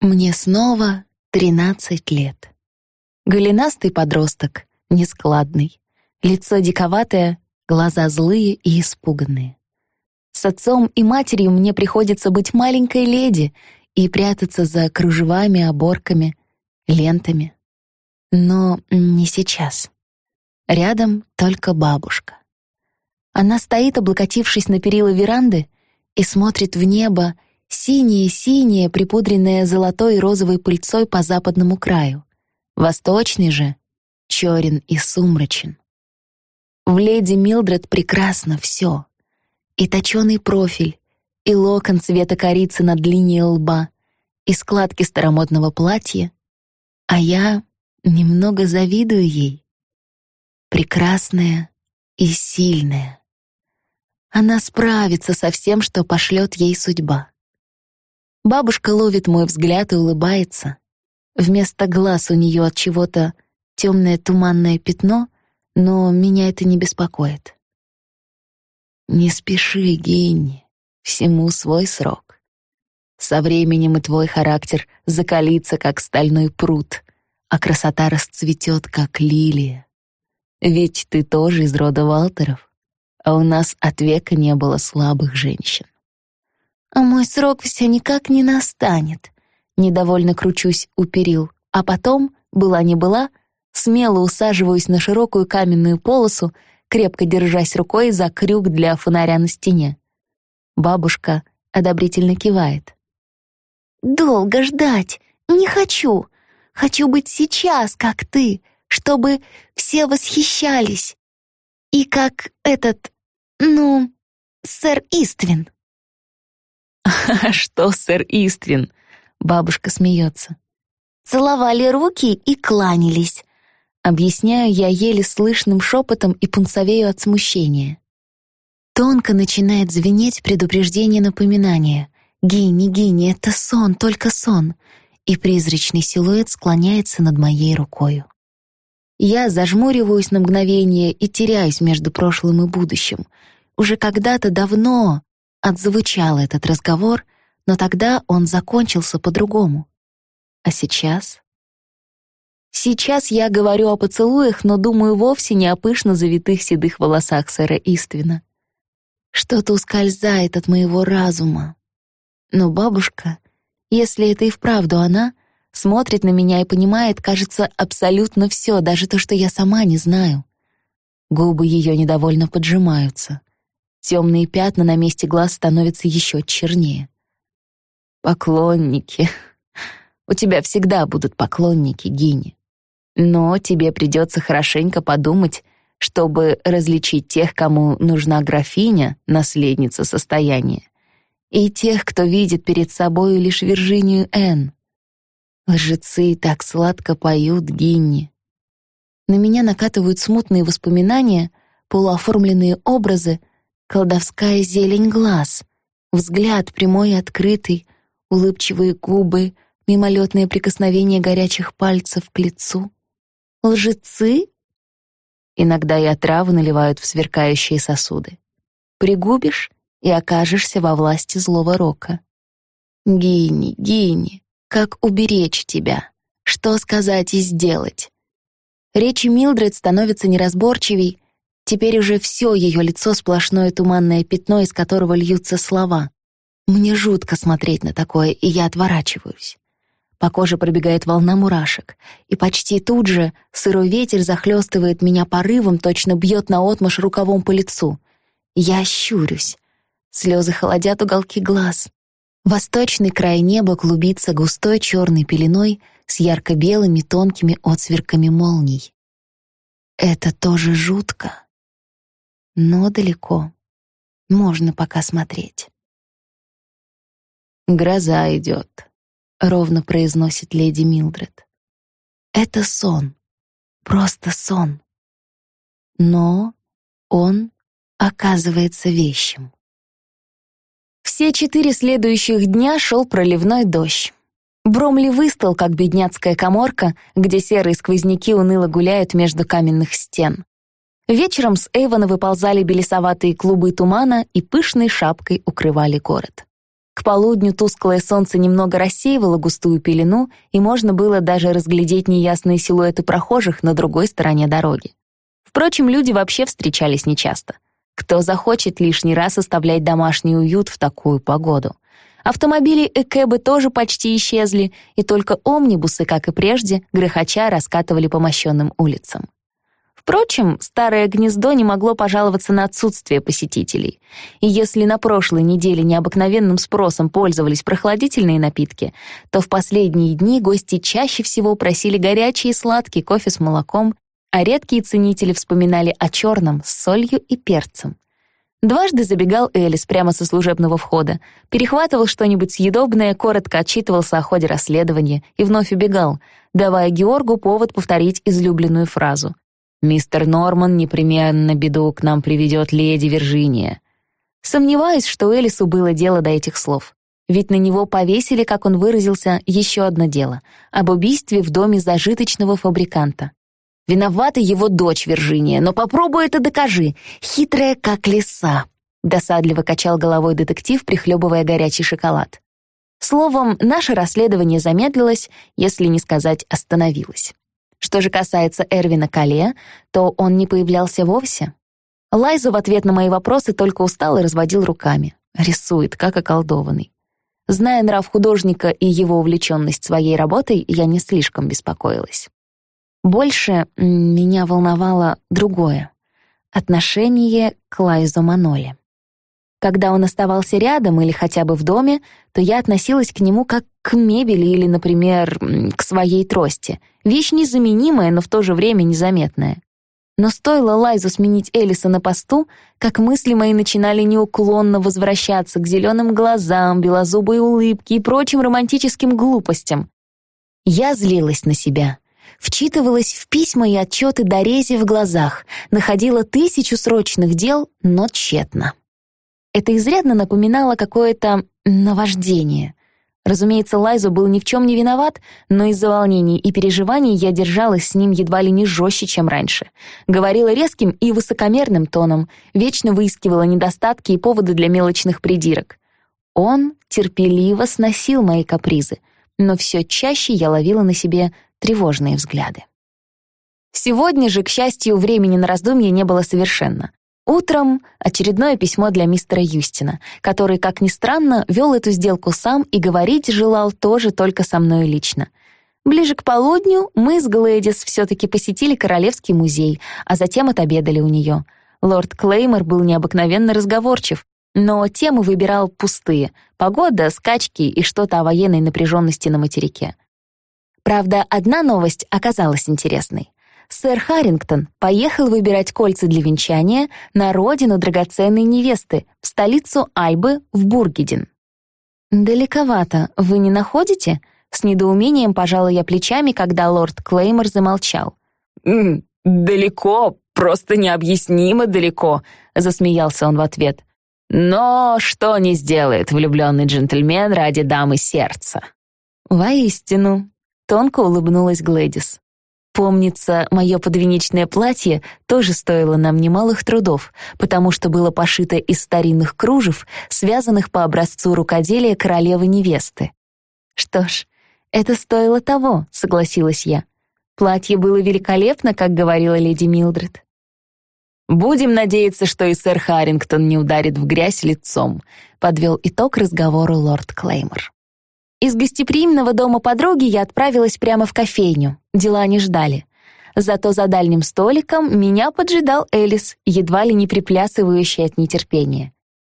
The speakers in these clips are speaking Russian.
Мне снова тринадцать лет. Голенастый подросток, нескладный. Лицо диковатое, глаза злые и испуганные. С отцом и матерью мне приходится быть маленькой леди и прятаться за кружевами, оборками, лентами. Но не сейчас. Рядом только бабушка. Она стоит, облокотившись на перила веранды, и смотрит в небо, синее-синее, припудренное золотой и розовой пыльцой по западному краю. Восточный же черен и сумрачен. В леди Милдред прекрасно все и точёный профиль, и локон цвета корицы над линией лба, и складки старомодного платья, а я немного завидую ей. Прекрасная и сильная. Она справится со всем, что пошлет ей судьба. Бабушка ловит мой взгляд и улыбается. Вместо глаз у нее от чего-то темное туманное пятно, но меня это не беспокоит. Не спеши, Генни, всему свой срок. Со временем и твой характер закалится, как стальной пруд, а красота расцветет, как лилия. Ведь ты тоже из рода Валтеров, а у нас от века не было слабых женщин. А мой срок все никак не настанет. Недовольно кручусь у перил, а потом, была не была, смело усаживаюсь на широкую каменную полосу крепко держась рукой за крюк для фонаря на стене. Бабушка одобрительно кивает. «Долго ждать! Не хочу! Хочу быть сейчас, как ты, чтобы все восхищались. И как этот, ну, сэр Иствин». «Что, сэр Иствин?» — бабушка смеется. «Целовали руки и кланялись. Объясняю я еле слышным шепотом и пунцовею от смущения. Тонко начинает звенеть предупреждение напоминания. «Гений, гений, это сон, только сон!» И призрачный силуэт склоняется над моей рукою. Я зажмуриваюсь на мгновение и теряюсь между прошлым и будущим. Уже когда-то давно отзвучал этот разговор, но тогда он закончился по-другому. А сейчас Сейчас я говорю о поцелуях, но думаю вовсе не о пышно завитых седых волосах сэра Иствина. Что-то ускользает от моего разума. Но бабушка, если это и вправду она, смотрит на меня и понимает, кажется, абсолютно все, даже то, что я сама не знаю. Губы ее недовольно поджимаются. Темные пятна на месте глаз становятся еще чернее. Поклонники. У тебя всегда будут поклонники, Гини. Но тебе придется хорошенько подумать, чтобы различить тех, кому нужна графиня, наследница состояния, и тех, кто видит перед собой лишь Виржинию Н. Лжецы так сладко поют Гинни. На меня накатывают смутные воспоминания, полуоформленные образы, колдовская зелень глаз, взгляд прямой и открытый, улыбчивые губы, мимолетное прикосновение горячих пальцев к лицу. Лжецы? Иногда и отравы наливают в сверкающие сосуды. Пригубишь и окажешься во власти злого рока. Гини, Гини, как уберечь тебя? Что сказать и сделать? Речи Милдред становятся неразборчивей, теперь уже все ее лицо сплошное туманное пятно, из которого льются слова. Мне жутко смотреть на такое, и я отворачиваюсь. По коже пробегает волна мурашек, и почти тут же сырой ветер захлестывает меня порывом, точно бьет наотмашь рукавом по лицу. Я щурюсь. Слезы холодят уголки глаз. Восточный край неба клубится густой черной пеленой с ярко-белыми тонкими отсверками молний. Это тоже жутко. Но далеко. Можно пока смотреть. Гроза идет. — ровно произносит леди Милдред. «Это сон. Просто сон. Но он оказывается вещим». Все четыре следующих дня шел проливной дождь. Бромли выстал, как бедняцкая коморка, где серые сквозняки уныло гуляют между каменных стен. Вечером с Эйвона выползали белесоватые клубы тумана и пышной шапкой укрывали город. К полудню тусклое солнце немного рассеивало густую пелену, и можно было даже разглядеть неясные силуэты прохожих на другой стороне дороги. Впрочем, люди вообще встречались нечасто. Кто захочет лишний раз оставлять домашний уют в такую погоду? Автомобили Экэбы тоже почти исчезли, и только омнибусы, как и прежде, грохоча раскатывали по мощенным улицам. Впрочем, старое гнездо не могло пожаловаться на отсутствие посетителей. И если на прошлой неделе необыкновенным спросом пользовались прохладительные напитки, то в последние дни гости чаще всего просили горячий и сладкий кофе с молоком, а редкие ценители вспоминали о черном с солью и перцем. Дважды забегал Элис прямо со служебного входа, перехватывал что-нибудь съедобное, коротко отчитывался о ходе расследования и вновь убегал, давая Георгу повод повторить излюбленную фразу. Мистер Норман непременно беду к нам приведет леди Виржиния. Сомневаюсь, что Элису было дело до этих слов. Ведь на него повесили, как он выразился, еще одно дело — об убийстве в доме зажиточного фабриканта. Виновата его дочь Виржиния, но попробуй это докажи. Хитрая, как лиса. Досадливо качал головой детектив, прихлебывая горячий шоколад. Словом, наше расследование замедлилось, если не сказать остановилось. Что же касается Эрвина Кале, то он не появлялся вовсе. Лайзу в ответ на мои вопросы только устал и разводил руками. Рисует, как околдованный. Зная нрав художника и его увлеченность своей работой, я не слишком беспокоилась. Больше меня волновало другое — отношение к Лайзу Маноли. Когда он оставался рядом или хотя бы в доме, то я относилась к нему как к мебели или, например, к своей трости. Вещь незаменимая, но в то же время незаметная. Но стоило Лайзу сменить Элиса на посту, как мысли мои начинали неуклонно возвращаться к зеленым глазам, белозубой улыбке и прочим романтическим глупостям. Я злилась на себя. Вчитывалась в письма и отчеты Дорези в глазах, находила тысячу срочных дел, но тщетно. Это изрядно напоминало какое-то наваждение. Разумеется, Лайзо был ни в чем не виноват, но из-за волнений и переживаний я держалась с ним едва ли не жестче, чем раньше. Говорила резким и высокомерным тоном, вечно выискивала недостатки и поводы для мелочных придирок. Он терпеливо сносил мои капризы, но все чаще я ловила на себе тревожные взгляды. Сегодня же, к счастью, времени на раздумье не было совершенно. Утром очередное письмо для мистера Юстина, который, как ни странно, вел эту сделку сам и говорить желал тоже только со мной лично. Ближе к полудню мы с Глэдис все-таки посетили Королевский музей, а затем отобедали у нее. Лорд Клеймор был необыкновенно разговорчив, но темы выбирал пустые — погода, скачки и что-то о военной напряженности на материке. Правда, одна новость оказалась интересной сэр Харрингтон поехал выбирать кольца для венчания на родину драгоценной невесты, в столицу Альбы, в Бургедин. «Далековато, вы не находите?» С недоумением пожала я плечами, когда лорд Клеймор замолчал. «М «Далеко, просто необъяснимо далеко», — засмеялся он в ответ. «Но что не сделает влюбленный джентльмен ради дамы сердца?» «Воистину», — тонко улыбнулась Глэдис. Помнится, мое подвенечное платье тоже стоило нам немалых трудов, потому что было пошито из старинных кружев, связанных по образцу рукоделия королевы-невесты. Что ж, это стоило того, согласилась я. Платье было великолепно, как говорила леди Милдред. «Будем надеяться, что и сэр Харрингтон не ударит в грязь лицом», подвел итог разговору лорд Клеймор. Из гостеприимного дома подруги я отправилась прямо в кофейню. Дела не ждали. Зато за дальним столиком меня поджидал Элис, едва ли не приплясывающий от нетерпения.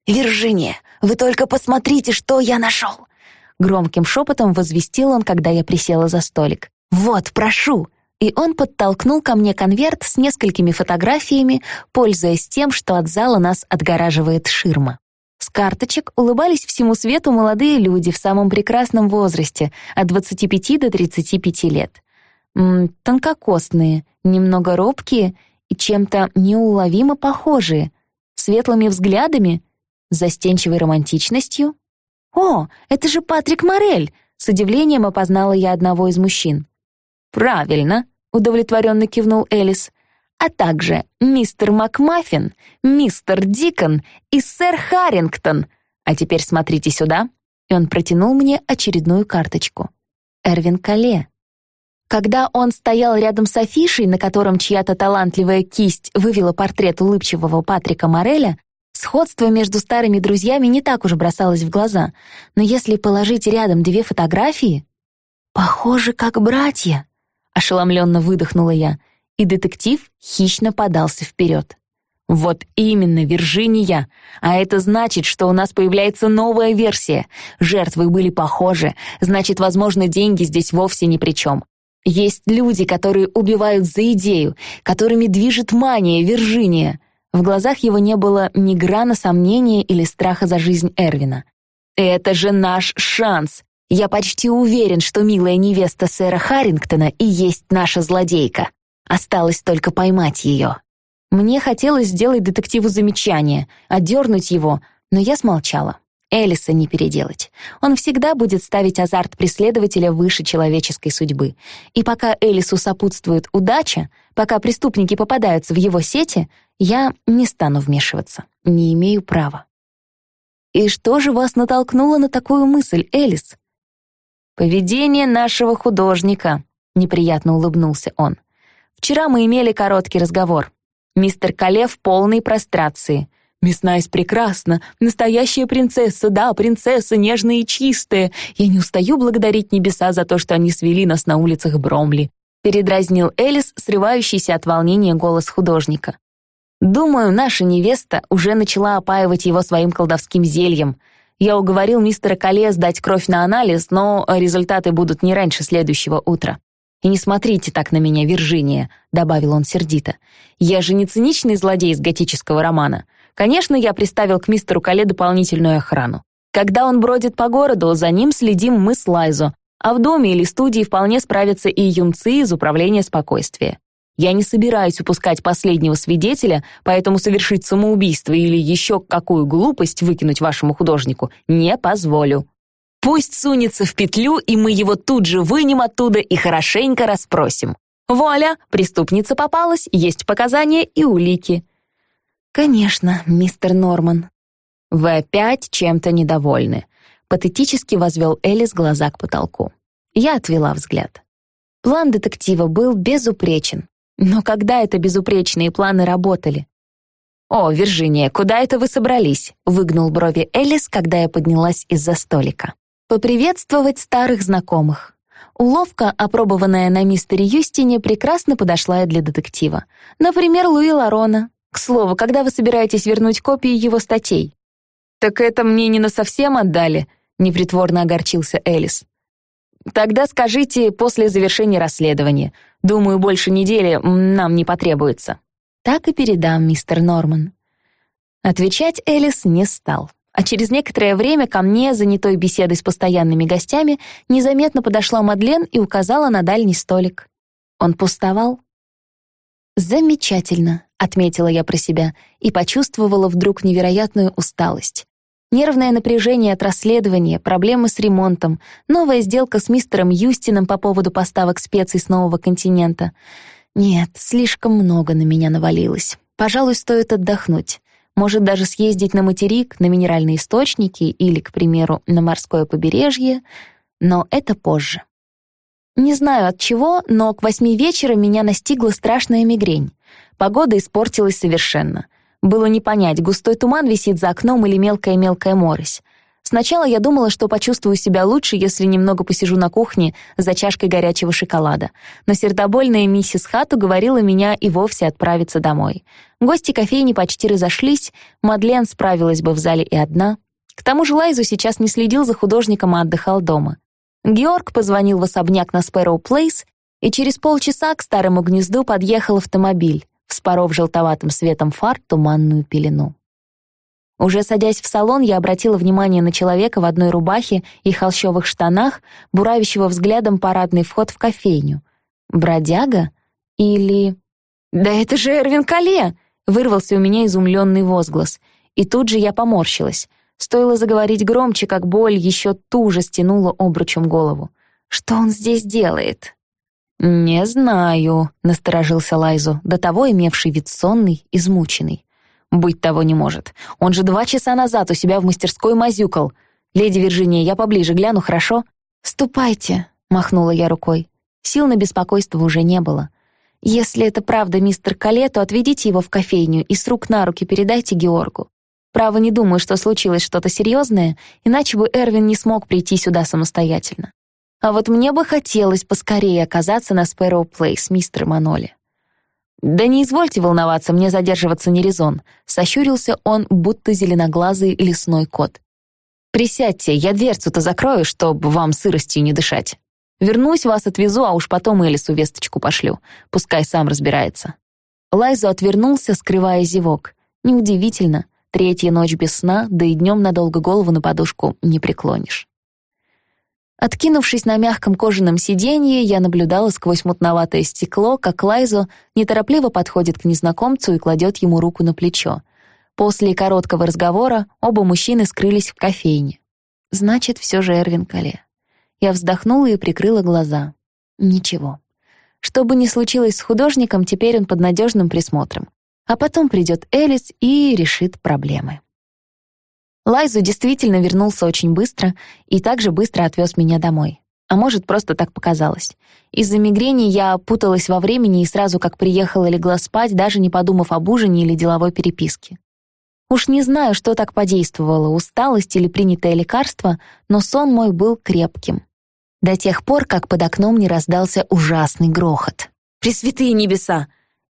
«Виржиния, вы только посмотрите, что я нашел!» Громким шепотом возвестил он, когда я присела за столик. «Вот, прошу!» И он подтолкнул ко мне конверт с несколькими фотографиями, пользуясь тем, что от зала нас отгораживает ширма. С карточек улыбались всему свету молодые люди в самом прекрасном возрасте, от 25 до 35 лет. М -м, тонкокостные, немного робкие и чем-то неуловимо похожие, светлыми взглядами, застенчивой романтичностью. «О, это же Патрик Морель!» С удивлением опознала я одного из мужчин. «Правильно», — удовлетворенно кивнул Элис а также мистер Макмаффин, мистер Дикон и сэр Харрингтон. А теперь смотрите сюда. и он протянул мне очередную карточку. Эрвин Кале. Когда он стоял рядом с афишей, на котором чья-то талантливая кисть вывела портрет улыбчивого Патрика Мореля, сходство между старыми друзьями не так уж бросалось в глаза, но если положить рядом две фотографии... «Похоже, как братья», — ошеломленно выдохнула я, и детектив хищно подался вперед. Вот именно, Виржиния. А это значит, что у нас появляется новая версия. Жертвы были похожи, значит, возможно, деньги здесь вовсе ни при чем. Есть люди, которые убивают за идею, которыми движет мания Виржиния. В глазах его не было ни грана сомнения или страха за жизнь Эрвина. Это же наш шанс. Я почти уверен, что милая невеста сэра Харрингтона и есть наша злодейка. Осталось только поймать ее. Мне хотелось сделать детективу замечание, отдернуть его, но я смолчала. Элиса не переделать. Он всегда будет ставить азарт преследователя выше человеческой судьбы. И пока Элису сопутствует удача, пока преступники попадаются в его сети, я не стану вмешиваться, не имею права. «И что же вас натолкнуло на такую мысль, Элис?» «Поведение нашего художника», — неприятно улыбнулся он. «Вчера мы имели короткий разговор. Мистер Кале в полной прострации. «Мисс Найс прекрасна, настоящая принцесса, да, принцесса, нежная и чистая. Я не устаю благодарить небеса за то, что они свели нас на улицах Бромли», передразнил Элис, срывающийся от волнения голос художника. «Думаю, наша невеста уже начала опаивать его своим колдовским зельем. Я уговорил мистера Кале сдать кровь на анализ, но результаты будут не раньше следующего утра. «И не смотрите так на меня, Виржиния», — добавил он сердито. «Я же не циничный злодей из готического романа. Конечно, я приставил к мистеру Кале дополнительную охрану. Когда он бродит по городу, за ним следим мы с Лайзо, а в доме или студии вполне справятся и юнцы из управления спокойствия. Я не собираюсь упускать последнего свидетеля, поэтому совершить самоубийство или еще какую глупость выкинуть вашему художнику не позволю». Пусть сунется в петлю, и мы его тут же вынем оттуда и хорошенько расспросим. Вуаля, преступница попалась, есть показания и улики. Конечно, мистер Норман. Вы опять чем-то недовольны. Патетически возвел Элис глаза к потолку. Я отвела взгляд. План детектива был безупречен. Но когда это безупречные планы работали? «О, Виржиния, куда это вы собрались?» — выгнул брови Элис, когда я поднялась из-за столика. Поприветствовать старых знакомых. Уловка, опробованная на мистере Юстине, прекрасно подошла и для детектива. Например, Луи Ларона. К слову, когда вы собираетесь вернуть копии его статей? «Так это мне не на совсем отдали», — непритворно огорчился Элис. «Тогда скажите после завершения расследования. Думаю, больше недели нам не потребуется». «Так и передам, мистер Норман». Отвечать Элис не стал а через некоторое время ко мне, занятой беседой с постоянными гостями, незаметно подошла Мадлен и указала на дальний столик. Он пустовал. «Замечательно», — отметила я про себя и почувствовала вдруг невероятную усталость. Нервное напряжение от расследования, проблемы с ремонтом, новая сделка с мистером Юстином по поводу поставок специй с нового континента. Нет, слишком много на меня навалилось. Пожалуй, стоит отдохнуть. Может даже съездить на материк, на минеральные источники или, к примеру, на морское побережье, но это позже. Не знаю от чего, но к восьми вечера меня настигла страшная мигрень. Погода испортилась совершенно. Было не понять, густой туман висит за окном или мелкая-мелкая морось. Сначала я думала, что почувствую себя лучше, если немного посижу на кухне за чашкой горячего шоколада. Но сердобольная миссис Хату говорила меня и вовсе отправиться домой. Гости кофейни почти разошлись, Мадлен справилась бы в зале и одна. К тому же Лайзу сейчас не следил за художником, а отдыхал дома. Георг позвонил в особняк на Спэроу Плейс, и через полчаса к старому гнезду подъехал автомобиль, вспоров желтоватым светом фар туманную пелену. Уже садясь в салон, я обратила внимание на человека в одной рубахе и холщовых штанах, буравящего взглядом парадный вход в кофейню. Бродяга? Или... «Да это же Эрвин Кале!» — вырвался у меня изумленный возглас. И тут же я поморщилась. Стоило заговорить громче, как боль еще туже стянула обручем голову. «Что он здесь делает?» «Не знаю», — насторожился Лайзу, до того имевший вид сонный, измученный. Быть того не может. Он же два часа назад у себя в мастерской мазюкал. «Леди Виржиния, я поближе гляну, хорошо?» «Ступайте», — махнула я рукой. Сил на беспокойство уже не было. «Если это правда мистер Кале, то отведите его в кофейню и с рук на руки передайте Георгу. Право, не думаю, что случилось что-то серьезное, иначе бы Эрвин не смог прийти сюда самостоятельно. А вот мне бы хотелось поскорее оказаться на Спэроу Плейс, мистер Маноли. «Да не извольте волноваться, мне задерживаться не резон», — сощурился он, будто зеленоглазый лесной кот. «Присядьте, я дверцу-то закрою, чтобы вам сыростью не дышать. Вернусь, вас отвезу, а уж потом Элису весточку пошлю. Пускай сам разбирается». Лайзу отвернулся, скрывая зевок. Неудивительно, третья ночь без сна, да и днем надолго голову на подушку не преклонишь. Откинувшись на мягком кожаном сиденье, я наблюдала сквозь мутноватое стекло, как Лайзо неторопливо подходит к незнакомцу и кладет ему руку на плечо. После короткого разговора оба мужчины скрылись в кофейне. Значит, все же Эрвин Кале. Я вздохнула и прикрыла глаза. Ничего. Что бы ни случилось с художником, теперь он под надежным присмотром. А потом придет Элис и решит проблемы. Лайзу действительно вернулся очень быстро и также быстро отвез меня домой. А может, просто так показалось. Из-за мигрени я путалась во времени и сразу, как приехала, легла спать, даже не подумав об ужине или деловой переписке. Уж не знаю, что так подействовало, усталость или принятое лекарство, но сон мой был крепким. До тех пор, как под окном не раздался ужасный грохот. «Пресвятые небеса!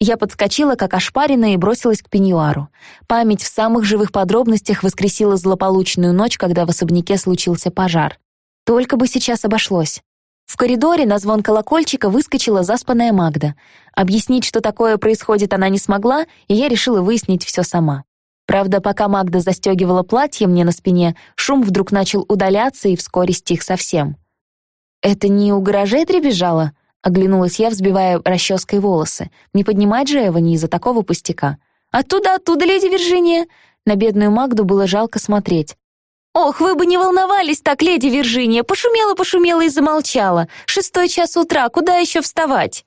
Я подскочила, как ошпаренная, и бросилась к пеньюару. Память в самых живых подробностях воскресила злополучную ночь, когда в особняке случился пожар. Только бы сейчас обошлось. В коридоре на звон колокольчика выскочила заспанная Магда. Объяснить, что такое происходит, она не смогла, и я решила выяснить все сама. Правда, пока Магда застегивала платье мне на спине, шум вдруг начал удаляться и вскоре стих совсем. «Это не у гаражей дребезжало?» Оглянулась я, взбивая расческой волосы. Не поднимать же его не из-за такого пустяка. «Оттуда, оттуда, леди Виржиния!» На бедную Магду было жалко смотреть. «Ох, вы бы не волновались так, леди Виржиния! Пошумела-пошумела и замолчала. Шестой час утра, куда еще вставать?»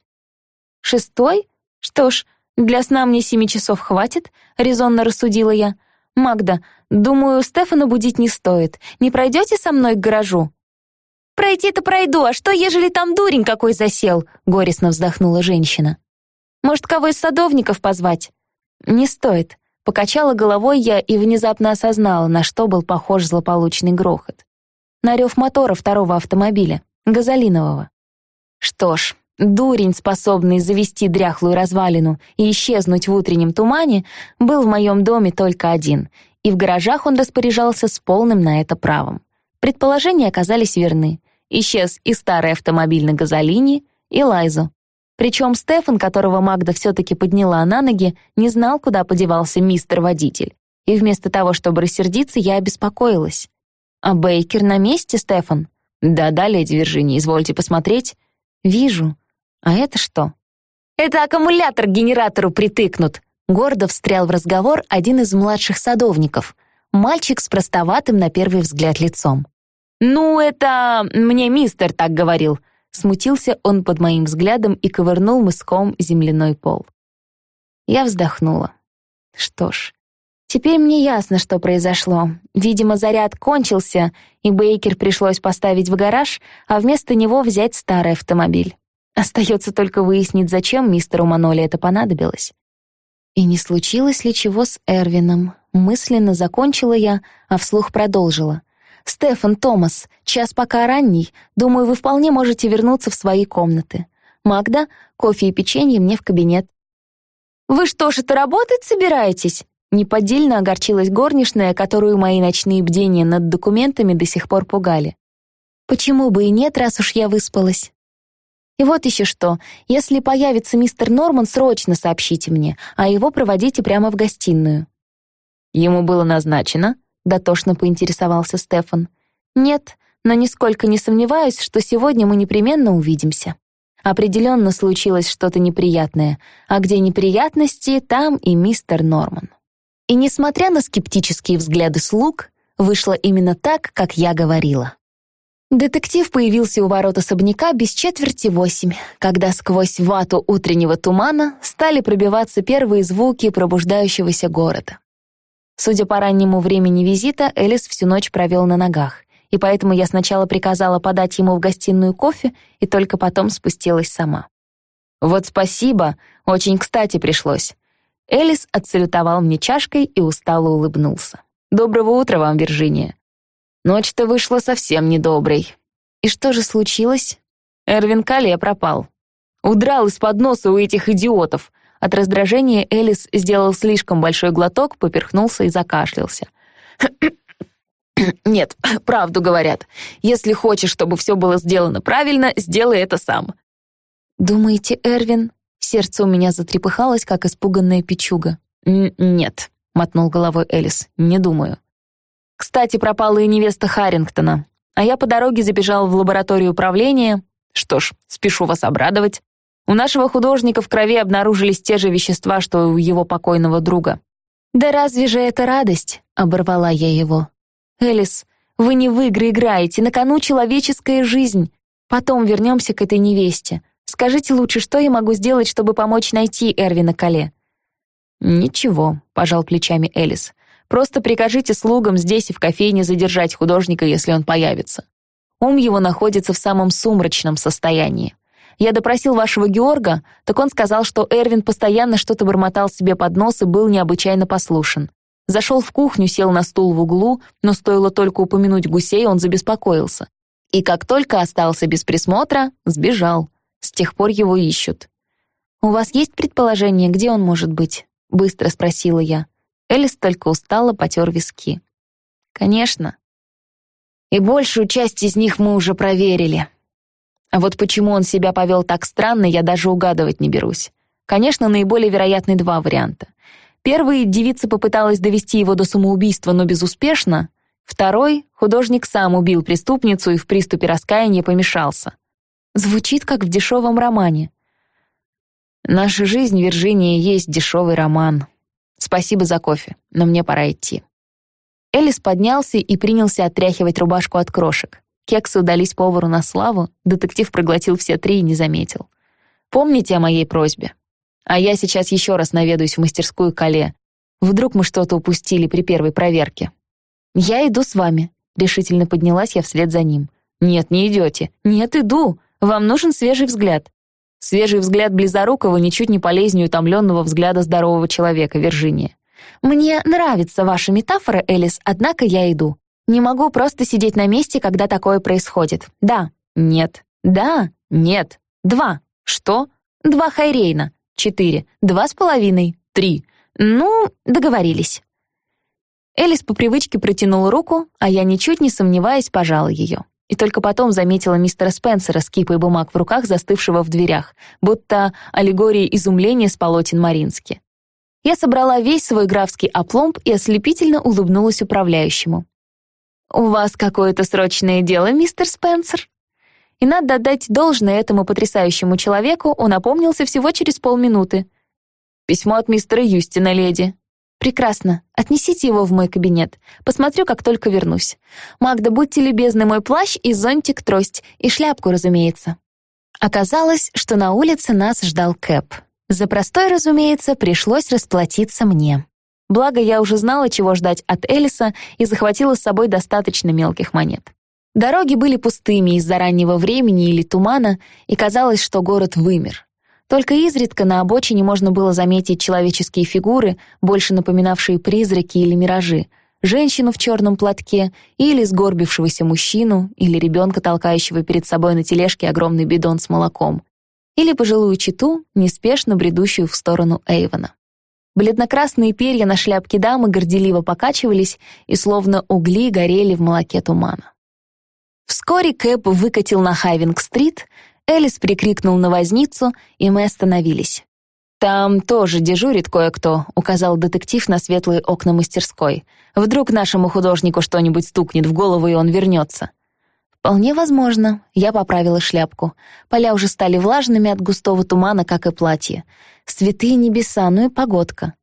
«Шестой? Что ж, для сна мне семи часов хватит», — резонно рассудила я. «Магда, думаю, Стефана будить не стоит. Не пройдете со мной к гаражу?» «Пройти-то пройду, а что, ежели там дурень какой засел?» — горестно вздохнула женщина. «Может, кого из садовников позвать?» «Не стоит». Покачала головой я и внезапно осознала, на что был похож злополучный грохот. На рев мотора второго автомобиля, газолинового. Что ж, дурень, способный завести дряхлую развалину и исчезнуть в утреннем тумане, был в моем доме только один, и в гаражах он распоряжался с полным на это правом. Предположения оказались верны. Исчез и старый автомобиль на газолине, и Лайзу. Причем Стефан, которого Магда все-таки подняла на ноги, не знал, куда подевался мистер-водитель. И вместо того, чтобы рассердиться, я обеспокоилась. «А Бейкер на месте, Стефан?» «Да-да, леди Виржиния, извольте посмотреть». «Вижу. А это что?» «Это аккумулятор к генератору притыкнут», гордо встрял в разговор один из младших садовников. Мальчик с простоватым на первый взгляд лицом. «Ну, это мне мистер так говорил». Смутился он под моим взглядом и ковырнул мыском земляной пол. Я вздохнула. Что ж, теперь мне ясно, что произошло. Видимо, заряд кончился, и Бейкер пришлось поставить в гараж, а вместо него взять старый автомобиль. Остается только выяснить, зачем мистеру Маноли это понадобилось. И не случилось ли чего с Эрвином? Мысленно закончила я, а вслух продолжила — «Стефан, Томас, час пока ранний. Думаю, вы вполне можете вернуться в свои комнаты. Магда, кофе и печенье мне в кабинет». «Вы что ж, это работать собираетесь?» Неподдельно огорчилась горничная, которую мои ночные бдения над документами до сих пор пугали. «Почему бы и нет, раз уж я выспалась?» И вот еще что. Если появится мистер Норман, срочно сообщите мне, а его проводите прямо в гостиную». Ему было назначено, — дотошно поинтересовался Стефан. «Нет, но нисколько не сомневаюсь, что сегодня мы непременно увидимся. Определенно случилось что-то неприятное, а где неприятности, там и мистер Норман». И несмотря на скептические взгляды слуг, вышло именно так, как я говорила. Детектив появился у ворот особняка без четверти восемь, когда сквозь вату утреннего тумана стали пробиваться первые звуки пробуждающегося города. Судя по раннему времени визита, Элис всю ночь провел на ногах. и поэтому я сначала приказала подать ему в гостиную кофе и только потом спустилась сама. «Вот спасибо, очень кстати пришлось». Элис отсалютовал мне чашкой и устало улыбнулся. «Доброго утра вам, Виржиния. Ночь-то вышла совсем недоброй». «И что же случилось?» Эрвин Калия пропал. Удрал из-под носа у этих идиотов. От раздражения Элис сделал слишком большой глоток, поперхнулся и закашлялся. «Нет, правду говорят. Если хочешь, чтобы все было сделано правильно, сделай это сам». «Думаете, Эрвин?» Сердце у меня затрепыхалось, как испуганная печуга. «Нет», — мотнул головой Элис, — «не думаю». «Кстати, пропала и невеста Харрингтона, а я по дороге забежал в лабораторию управления. Что ж, спешу вас обрадовать. У нашего художника в крови обнаружились те же вещества, что и у его покойного друга. «Да разве же это радость?» — оборвала я его. «Элис, вы не в игры играете, на кону человеческая жизнь. Потом вернемся к этой невесте. Скажите лучше, что я могу сделать, чтобы помочь найти Эрвина Кале?» «Ничего», — пожал плечами Элис. «Просто прикажите слугам здесь и в кофейне задержать художника, если он появится. Ум его находится в самом сумрачном состоянии. Я допросил вашего Георга, так он сказал, что Эрвин постоянно что-то бормотал себе под нос и был необычайно послушен. Зашел в кухню, сел на стул в углу, но стоило только упомянуть гусей, он забеспокоился. И как только остался без присмотра, сбежал. С тех пор его ищут. «У вас есть предположение, где он может быть?» — быстро спросила я. Элис только устало потер виски. «Конечно. И большую часть из них мы уже проверили. А вот почему он себя повел так странно, я даже угадывать не берусь. Конечно, наиболее вероятны два варианта. Первый — девица попыталась довести его до самоубийства, но безуспешно. Второй — художник сам убил преступницу и в приступе раскаяния помешался. Звучит, как в дешевом романе. Наша жизнь, Виржиния, есть дешевый роман. Спасибо за кофе, но мне пора идти. Элис поднялся и принялся отряхивать рубашку от крошек. Кексы удались повару на славу, детектив проглотил все три и не заметил. «Помните о моей просьбе? А я сейчас еще раз наведаюсь в мастерскую Кале. Вдруг мы что-то упустили при первой проверке?» «Я иду с вами», — решительно поднялась я вслед за ним. «Нет, не идете». «Нет, иду. Вам нужен свежий взгляд». Свежий взгляд близорукого ничуть не полезнее утомленного взгляда здорового человека, Виржиния. «Мне нравится ваша метафора, Элис, однако я иду. Не могу просто сидеть на месте, когда такое происходит. Да. Нет. Да. Нет. Два. Что? Два хайрейна. Четыре. Два с половиной. Три. Ну, договорились. Элис по привычке протянула руку, а я, ничуть не сомневаясь, пожала ее. И только потом заметила мистера Спенсера с кипой бумаг в руках, застывшего в дверях, будто аллегория изумления с полотен Марински. Я собрала весь свой графский опломб и ослепительно улыбнулась управляющему. «У вас какое-то срочное дело, мистер Спенсер?» И надо отдать должное этому потрясающему человеку, он опомнился всего через полминуты. «Письмо от мистера Юстина, леди». «Прекрасно. Отнесите его в мой кабинет. Посмотрю, как только вернусь. Магда, будьте любезны, мой плащ и зонтик-трость, и шляпку, разумеется». Оказалось, что на улице нас ждал Кэп. За простой, разумеется, пришлось расплатиться мне. Благо, я уже знала, чего ждать от Элиса и захватила с собой достаточно мелких монет. Дороги были пустыми из-за раннего времени или тумана, и казалось, что город вымер. Только изредка на обочине можно было заметить человеческие фигуры, больше напоминавшие призраки или миражи, женщину в черном платке или сгорбившегося мужчину, или ребенка, толкающего перед собой на тележке огромный бидон с молоком, или пожилую читу, неспешно бредущую в сторону Эйвона. Бледно-красные перья на шляпке дамы горделиво покачивались и словно угли горели в молоке тумана. Вскоре Кэп выкатил на Хайвинг-стрит, Элис прикрикнул на возницу, и мы остановились. «Там тоже дежурит кое-кто», — указал детектив на светлые окна мастерской. «Вдруг нашему художнику что-нибудь стукнет в голову, и он вернется». «Вполне возможно», — я поправила шляпку. Поля уже стали влажными от густого тумана, как и платье. Святые небеса, ну и погодка.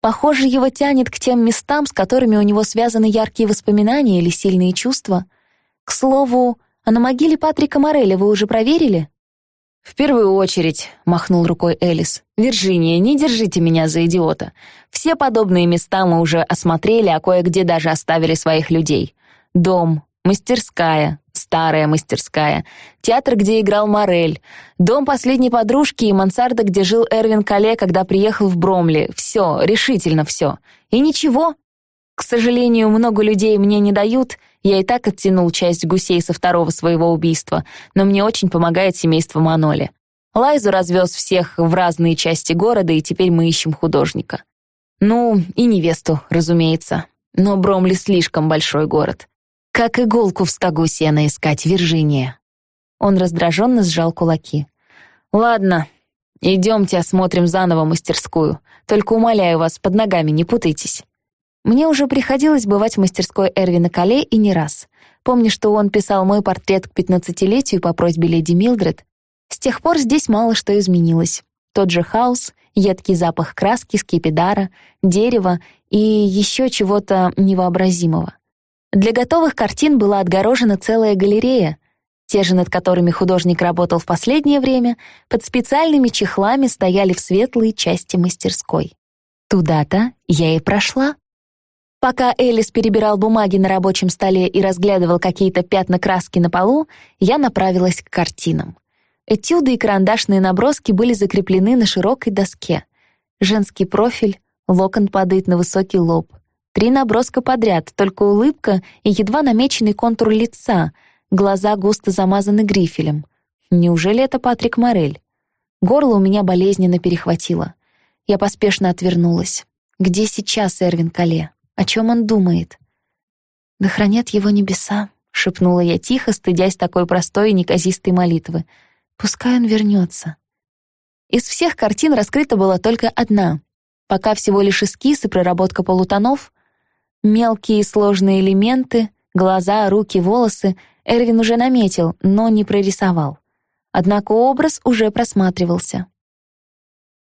Похоже, его тянет к тем местам, с которыми у него связаны яркие воспоминания или сильные чувства. К слову, а на могиле Патрика Морелли вы уже проверили? «В первую очередь», — махнул рукой Элис, «Вирджиния, не держите меня за идиота. Все подобные места мы уже осмотрели, а кое-где даже оставили своих людей. Дом, Мастерская, старая мастерская, театр, где играл Морель, дом последней подружки и мансарда, где жил Эрвин Кале, когда приехал в Бромли. Все, решительно все. И ничего. К сожалению, много людей мне не дают, я и так оттянул часть гусей со второго своего убийства, но мне очень помогает семейство Маноли. Лайзу развез всех в разные части города, и теперь мы ищем художника. Ну, и невесту, разумеется. Но Бромли слишком большой город. Как иголку в стогу сена искать, Виржиния. Он раздраженно сжал кулаки. «Ладно, идемте осмотрим заново мастерскую. Только умоляю вас, под ногами не путайтесь». Мне уже приходилось бывать в мастерской Эрвина Кале и не раз. Помню, что он писал мой портрет к пятнадцатилетию по просьбе леди Милдред. С тех пор здесь мало что изменилось. Тот же хаос, едкий запах краски, скипидара, дерева и еще чего-то невообразимого. Для готовых картин была отгорожена целая галерея, те же, над которыми художник работал в последнее время, под специальными чехлами стояли в светлой части мастерской. Туда-то я и прошла. Пока Элис перебирал бумаги на рабочем столе и разглядывал какие-то пятна краски на полу, я направилась к картинам. Этюды и карандашные наброски были закреплены на широкой доске. Женский профиль, локон падает на высокий лоб. Три наброска подряд, только улыбка и едва намеченный контур лица, глаза густо замазаны грифелем. Неужели это Патрик Морель? Горло у меня болезненно перехватило. Я поспешно отвернулась. Где сейчас Эрвин Кале? О чем он думает? «Да хранят его небеса», — шепнула я тихо, стыдясь такой простой и неказистой молитвы. «Пускай он вернется». Из всех картин раскрыта была только одна. Пока всего лишь эскиз и проработка полутонов, мелкие сложные элементы, глаза, руки, волосы Эрвин уже наметил, но не прорисовал. Однако образ уже просматривался.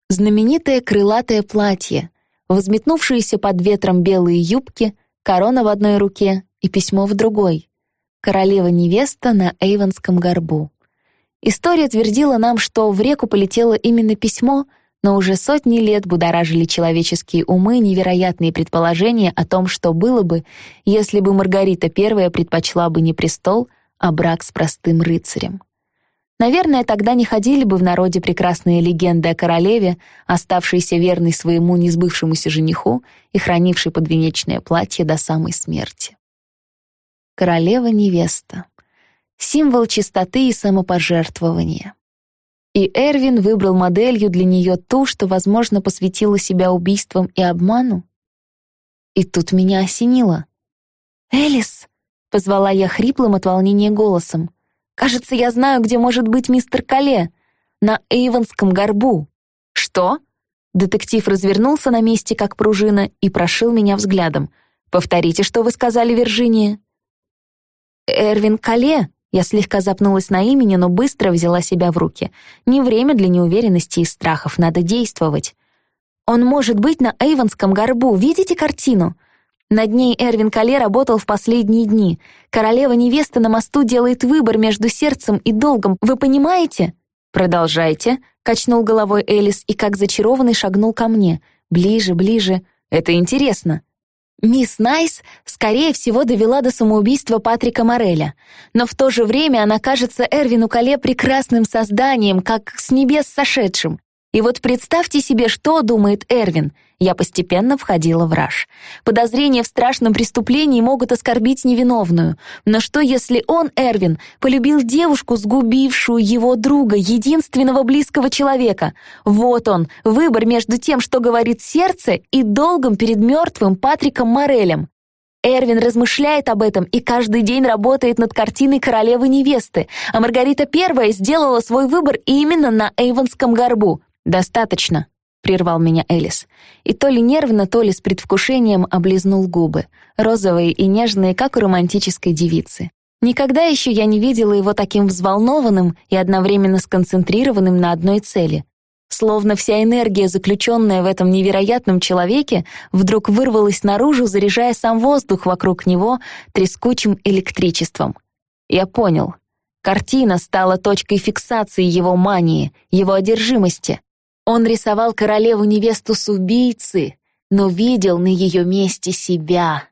Знаменитое крылатое платье, взметнувшиеся под ветром белые юбки, корона в одной руке и письмо в другой. Королева-невеста на Эйвонском горбу. История твердила нам, что в реку полетело именно письмо, но уже сотни лет будоражили человеческие умы невероятные предположения о том, что было бы, если бы Маргарита I предпочла бы не престол, а брак с простым рыцарем. Наверное, тогда не ходили бы в народе прекрасные легенды о королеве, оставшейся верной своему несбывшемуся жениху и хранившей подвенечное платье до самой смерти. Королева-невеста. Символ чистоты и самопожертвования. И Эрвин выбрал моделью для нее ту, что, возможно, посвятила себя убийствам и обману. И тут меня осенило. «Элис!» — позвала я хриплым от волнения голосом. Кажется, я знаю, где может быть мистер Кале. На Эйвонском горбу. Что? Детектив развернулся на месте, как пружина, и прошил меня взглядом. Повторите, что вы сказали, Виржиния. Эрвин Кале. Я слегка запнулась на имени, но быстро взяла себя в руки. Не время для неуверенности и страхов, надо действовать. Он может быть на Эйвонском горбу. Видите картину? Над ней Эрвин Кале работал в последние дни. Королева-невеста на мосту делает выбор между сердцем и долгом. Вы понимаете? Продолжайте, качнул головой Элис и как зачарованный шагнул ко мне. Ближе, ближе. Это интересно. Мисс Найс, скорее всего, довела до самоубийства Патрика Мореля. Но в то же время она кажется Эрвину Кале прекрасным созданием, как с небес сошедшим. И вот представьте себе, что думает Эрвин. Я постепенно входила в раж. Подозрения в страшном преступлении могут оскорбить невиновную. Но что, если он, Эрвин, полюбил девушку, сгубившую его друга, единственного близкого человека? Вот он, выбор между тем, что говорит сердце, и долгом перед мертвым Патриком Морелем. Эрвин размышляет об этом и каждый день работает над картиной королевы-невесты, а Маргарита I сделала свой выбор именно на Эйвонском горбу. «Достаточно», — прервал меня Элис. И то ли нервно, то ли с предвкушением облизнул губы, розовые и нежные, как у романтической девицы. Никогда еще я не видела его таким взволнованным и одновременно сконцентрированным на одной цели. Словно вся энергия, заключенная в этом невероятном человеке, вдруг вырвалась наружу, заряжая сам воздух вокруг него трескучим электричеством. Я понял. Картина стала точкой фиксации его мании, его одержимости. Он рисовал королеву-невесту с убийцы, но видел на ее месте себя.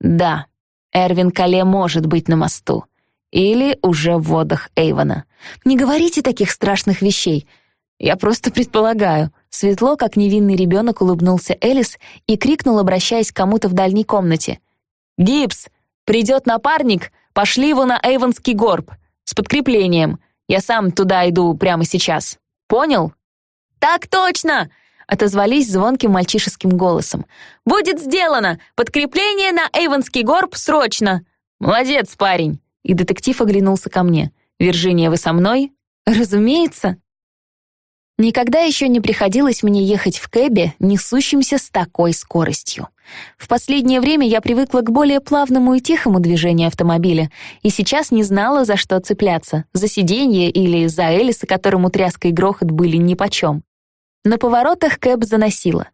Да, Эрвин Кале может быть на мосту. Или уже в водах Эйвона. Не говорите таких страшных вещей. Я просто предполагаю. Светло, как невинный ребенок, улыбнулся Элис и крикнул, обращаясь к кому-то в дальней комнате. «Гипс! Придет напарник, пошли его на Эйвонский горб. С подкреплением. Я сам туда иду прямо сейчас. Понял?» «Так точно!» — отозвались звонким мальчишеским голосом. «Будет сделано! Подкрепление на Эйвонский горб срочно!» «Молодец, парень!» И детектив оглянулся ко мне. «Виржиния, вы со мной?» «Разумеется!» Никогда еще не приходилось мне ехать в кэбе, несущемся с такой скоростью. В последнее время я привыкла к более плавному и тихому движению автомобиля, и сейчас не знала, за что цепляться — за сиденье или за Элиса, которому тряска и грохот были нипочем. На поворотах кэб заносило.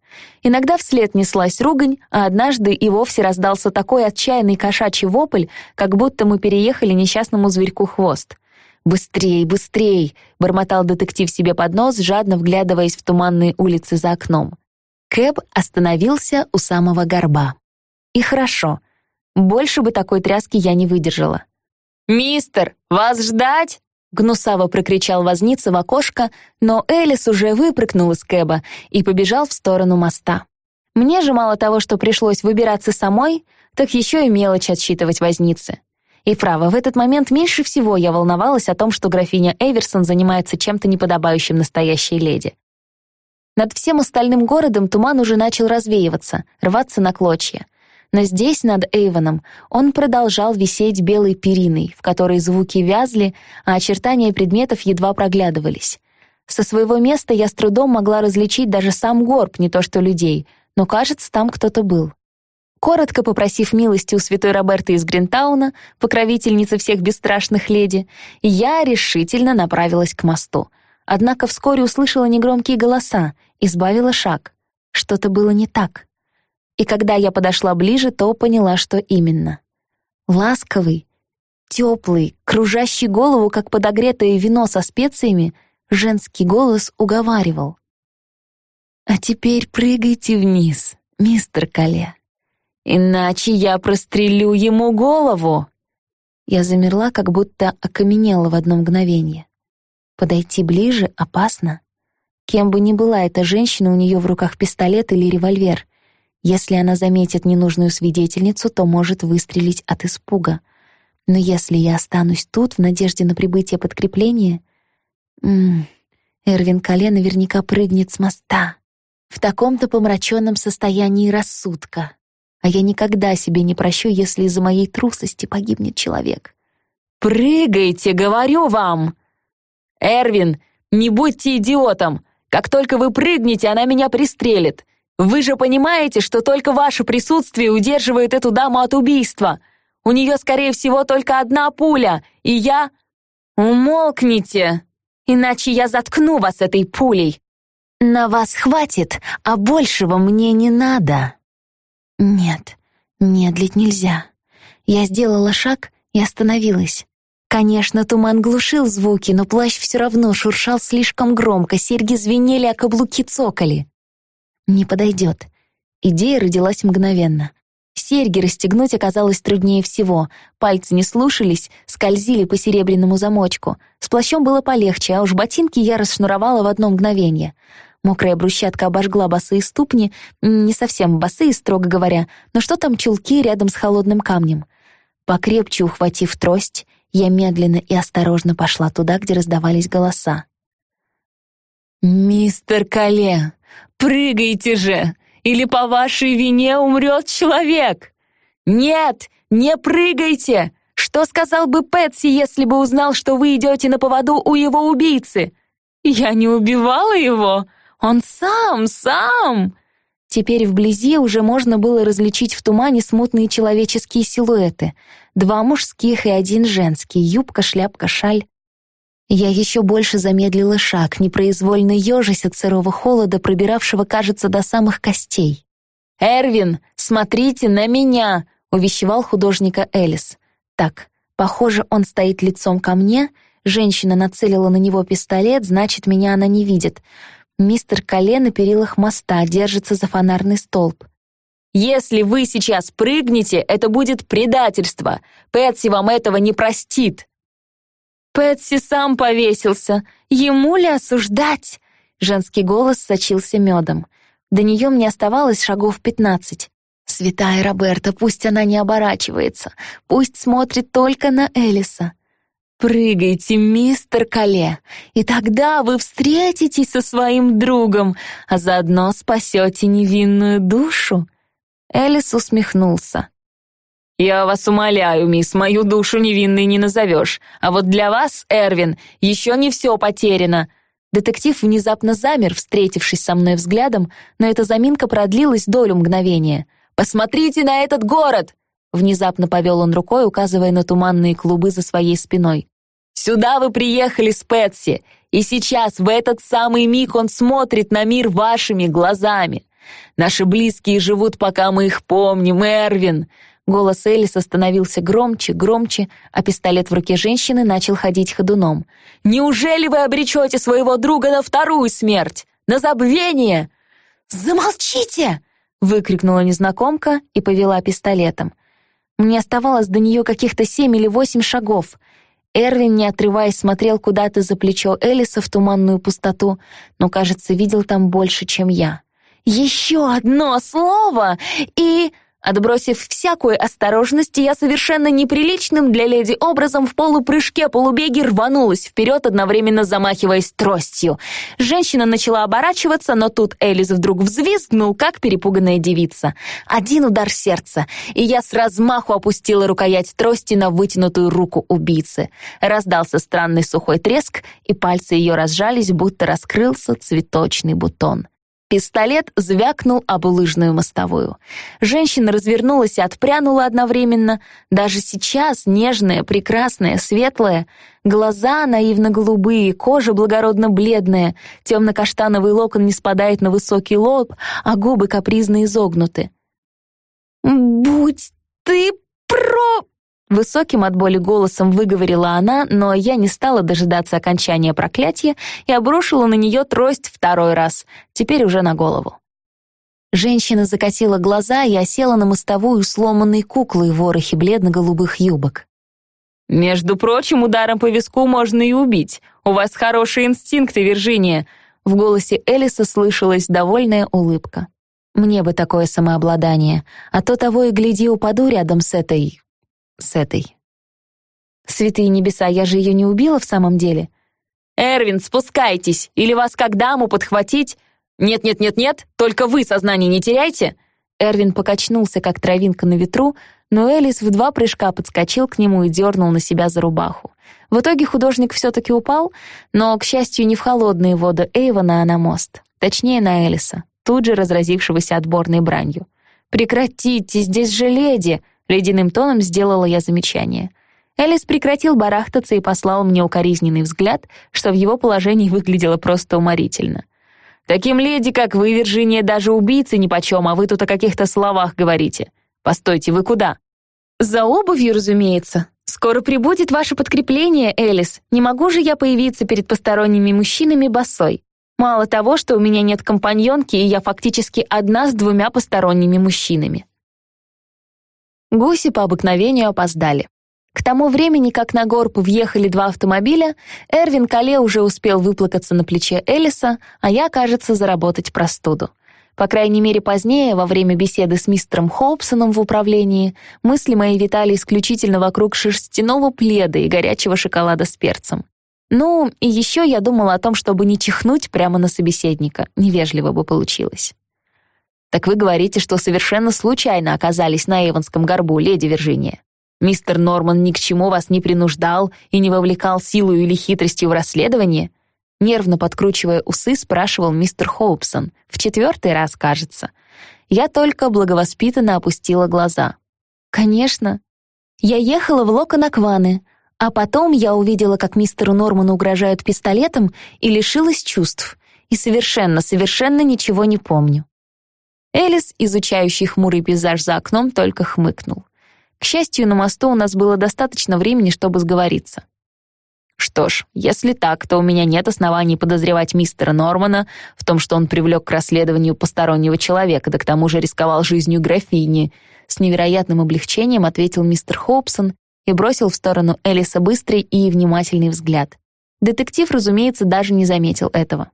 Иногда вслед неслась ругань, а однажды и вовсе раздался такой отчаянный кошачий вопль, как будто мы переехали несчастному зверьку хвост. «Быстрей, быстрей!» — бормотал детектив себе под нос, жадно вглядываясь в туманные улицы за окном. Кэб остановился у самого горба. И хорошо. Больше бы такой тряски я не выдержала. «Мистер, вас ждать?» Гнусаво прокричал возница в окошко, но Элис уже выпрыгнул из кэба и побежал в сторону моста. Мне же мало того, что пришлось выбираться самой, так еще и мелочь отсчитывать возницы. И право, в этот момент меньше всего я волновалась о том, что графиня Эверсон занимается чем-то неподобающим настоящей леди. Над всем остальным городом туман уже начал развеиваться, рваться на клочья но здесь, над Эйвоном, он продолжал висеть белой периной, в которой звуки вязли, а очертания предметов едва проглядывались. Со своего места я с трудом могла различить даже сам горб, не то что людей, но, кажется, там кто-то был. Коротко попросив милости у святой Роберты из Гринтауна, покровительницы всех бесстрашных леди, я решительно направилась к мосту. Однако вскоре услышала негромкие голоса, избавила шаг. Что-то было не так и когда я подошла ближе, то поняла, что именно. Ласковый, теплый, кружащий голову, как подогретое вино со специями, женский голос уговаривал. «А теперь прыгайте вниз, мистер Кале, иначе я прострелю ему голову!» Я замерла, как будто окаменела в одно мгновение. Подойти ближе опасно. Кем бы ни была эта женщина, у нее в руках пистолет или револьвер. Если она заметит ненужную свидетельницу, то может выстрелить от испуга. Но если я останусь тут в надежде на прибытие подкрепления... М -м, Эрвин Кале наверняка прыгнет с моста. В таком-то помраченном состоянии рассудка. А я никогда себе не прощу, если из-за моей трусости погибнет человек. «Прыгайте, говорю вам!» «Эрвин, не будьте идиотом! Как только вы прыгнете, она меня пристрелит. Вы же понимаете, что только ваше присутствие удерживает эту даму от убийства. У нее, скорее всего, только одна пуля, и я... Умолкните, иначе я заткну вас этой пулей. На вас хватит, а большего мне не надо. Нет, медлить нельзя. Я сделала шаг и остановилась. Конечно, туман глушил звуки, но плащ все равно шуршал слишком громко, серьги звенели, а каблуки цокали. Не подойдет. Идея родилась мгновенно. Серьги расстегнуть оказалось труднее всего. Пальцы не слушались, скользили по серебряному замочку. С плащом было полегче, а уж ботинки я расшнуровала в одно мгновение. Мокрая брусчатка обожгла босые ступни, не совсем босые, строго говоря, но что там чулки рядом с холодным камнем. Покрепче ухватив трость, я медленно и осторожно пошла туда, где раздавались голоса. «Мистер Кале, Прыгайте же, или по вашей вине умрет человек. Нет, не прыгайте. Что сказал бы Пэтси, если бы узнал, что вы идете на поводу у его убийцы? Я не убивала его. Он сам, сам. Теперь вблизи уже можно было различить в тумане смутные человеческие силуэты. Два мужских и один женский, юбка, шляпка, шаль. Я еще больше замедлила шаг, непроизвольно ежась от сырого холода, пробиравшего, кажется, до самых костей. «Эрвин, смотрите на меня!» — увещевал художника Элис. «Так, похоже, он стоит лицом ко мне, женщина нацелила на него пистолет, значит, меня она не видит. Мистер Кале на перилах моста держится за фонарный столб. Если вы сейчас прыгнете, это будет предательство. Пэтси вам этого не простит». Пэтси сам повесился. Ему ли осуждать? Женский голос сочился медом. До нее мне оставалось шагов пятнадцать. Святая Роберта, пусть она не оборачивается, пусть смотрит только на Элиса. Прыгайте, мистер Кале, и тогда вы встретитесь со своим другом, а заодно спасете невинную душу. Элис усмехнулся. «Я вас умоляю, мисс, мою душу невинной не назовешь. А вот для вас, Эрвин, еще не все потеряно». Детектив внезапно замер, встретившись со мной взглядом, но эта заминка продлилась долю мгновения. «Посмотрите на этот город!» Внезапно повел он рукой, указывая на туманные клубы за своей спиной. «Сюда вы приехали с Пэтси, и сейчас, в этот самый миг, он смотрит на мир вашими глазами. Наши близкие живут, пока мы их помним, Эрвин!» Голос Элис становился громче, громче, а пистолет в руке женщины начал ходить ходуном. «Неужели вы обречете своего друга на вторую смерть? На забвение?» «Замолчите!» — выкрикнула незнакомка и повела пистолетом. Мне оставалось до нее каких-то семь или восемь шагов. Эрвин, не отрываясь, смотрел куда-то за плечо Элиса в туманную пустоту, но, кажется, видел там больше, чем я. «Еще одно слово, и...» Отбросив всякую осторожность, я совершенно неприличным для леди образом в полупрыжке-полубеге рванулась вперед, одновременно замахиваясь тростью. Женщина начала оборачиваться, но тут Элис вдруг взвизгнул, как перепуганная девица. Один удар сердца, и я с размаху опустила рукоять трости на вытянутую руку убийцы. Раздался странный сухой треск, и пальцы ее разжались, будто раскрылся цветочный бутон. Пистолет звякнул об лыжную мостовую. Женщина развернулась и отпрянула одновременно. Даже сейчас, нежная, прекрасная, светлая, глаза наивно-голубые, кожа благородно-бледная, темно-каштановый локон не спадает на высокий лоб, а губы капризно изогнуты. «Будь ты про...» Высоким от боли голосом выговорила она, но я не стала дожидаться окончания проклятия и обрушила на нее трость второй раз, теперь уже на голову. Женщина закатила глаза и осела на мостовую сломанной куклой в ворохе бледно-голубых юбок. «Между прочим, ударом по виску можно и убить. У вас хорошие инстинкты, Виржиния!» В голосе Элиса слышалась довольная улыбка. «Мне бы такое самообладание, а то того и гляди упаду рядом с этой с этой. Святые небеса, я же ее не убила в самом деле. «Эрвин, спускайтесь! Или вас как даму подхватить? Нет-нет-нет-нет, только вы сознание не теряйте!» Эрвин покачнулся, как травинка на ветру, но Элис в два прыжка подскочил к нему и дернул на себя за рубаху. В итоге художник все-таки упал, но, к счастью, не в холодные воды Эйвона, а на мост. Точнее, на Элиса, тут же разразившегося отборной бранью. «Прекратите, здесь же леди!» Ледяным тоном сделала я замечание. Элис прекратил барахтаться и послал мне укоризненный взгляд, что в его положении выглядело просто уморительно. «Таким леди, как вы, Виржиния, даже убийцы нипочем, а вы тут о каких-то словах говорите. Постойте, вы куда?» «За обувью, разумеется. Скоро прибудет ваше подкрепление, Элис. Не могу же я появиться перед посторонними мужчинами босой. Мало того, что у меня нет компаньонки, и я фактически одна с двумя посторонними мужчинами». Гуси по обыкновению опоздали. К тому времени, как на горб въехали два автомобиля, Эрвин Кале уже успел выплакаться на плече Элиса, а я, кажется, заработать простуду. По крайней мере, позднее, во время беседы с мистером Хоупсоном в управлении, мысли мои витали исключительно вокруг шерстяного пледа и горячего шоколада с перцем. Ну, и еще я думала о том, чтобы не чихнуть прямо на собеседника, невежливо бы получилось. «Так вы говорите, что совершенно случайно оказались на Эванском горбу, леди Виржиния. Мистер Норман ни к чему вас не принуждал и не вовлекал силой или хитростью в расследование?» Нервно подкручивая усы, спрашивал мистер Хоупсон. В четвертый раз, кажется. Я только благовоспитанно опустила глаза. «Конечно. Я ехала в Локонакваны, а потом я увидела, как мистеру Норману угрожают пистолетом и лишилась чувств. И совершенно, совершенно ничего не помню. Элис, изучающий хмурый пейзаж за окном, только хмыкнул. К счастью, на мосту у нас было достаточно времени, чтобы сговориться. Что ж, если так, то у меня нет оснований подозревать мистера Нормана в том, что он привлек к расследованию постороннего человека, да к тому же рисковал жизнью графини. С невероятным облегчением ответил мистер Хопсон и бросил в сторону Элиса быстрый и внимательный взгляд. Детектив, разумеется, даже не заметил этого.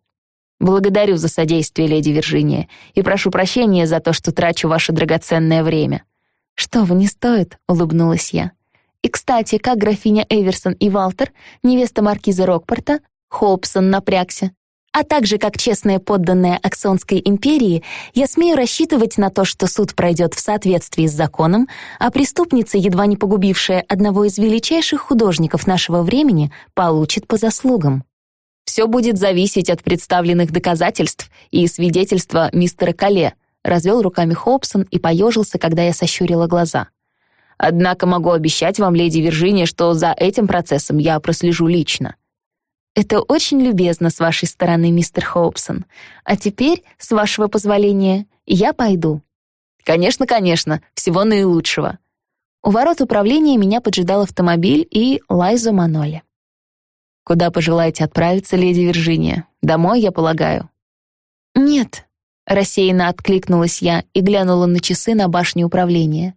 «Благодарю за содействие, леди Виржиния, и прошу прощения за то, что трачу ваше драгоценное время». «Что вы, не стоит», — улыбнулась я. «И, кстати, как графиня Эверсон и Валтер, невеста маркиза Рокпорта, Хобсон напрягся, а также как честная подданная Аксонской империи, я смею рассчитывать на то, что суд пройдет в соответствии с законом, а преступница, едва не погубившая одного из величайших художников нашего времени, получит по заслугам. «Все будет зависеть от представленных доказательств и свидетельства мистера Кале», развел руками Хобсон и поежился, когда я сощурила глаза. «Однако могу обещать вам, леди Виржиния, что за этим процессом я прослежу лично». Это очень любезно с вашей стороны, мистер Хоупсон. А теперь, с вашего позволения, я пойду. Конечно, конечно, всего наилучшего. У ворот управления меня поджидал автомобиль и Лайза Маноли. Куда пожелаете отправиться, леди Виржиния? Домой, я полагаю? Нет, рассеянно откликнулась я и глянула на часы на башне управления.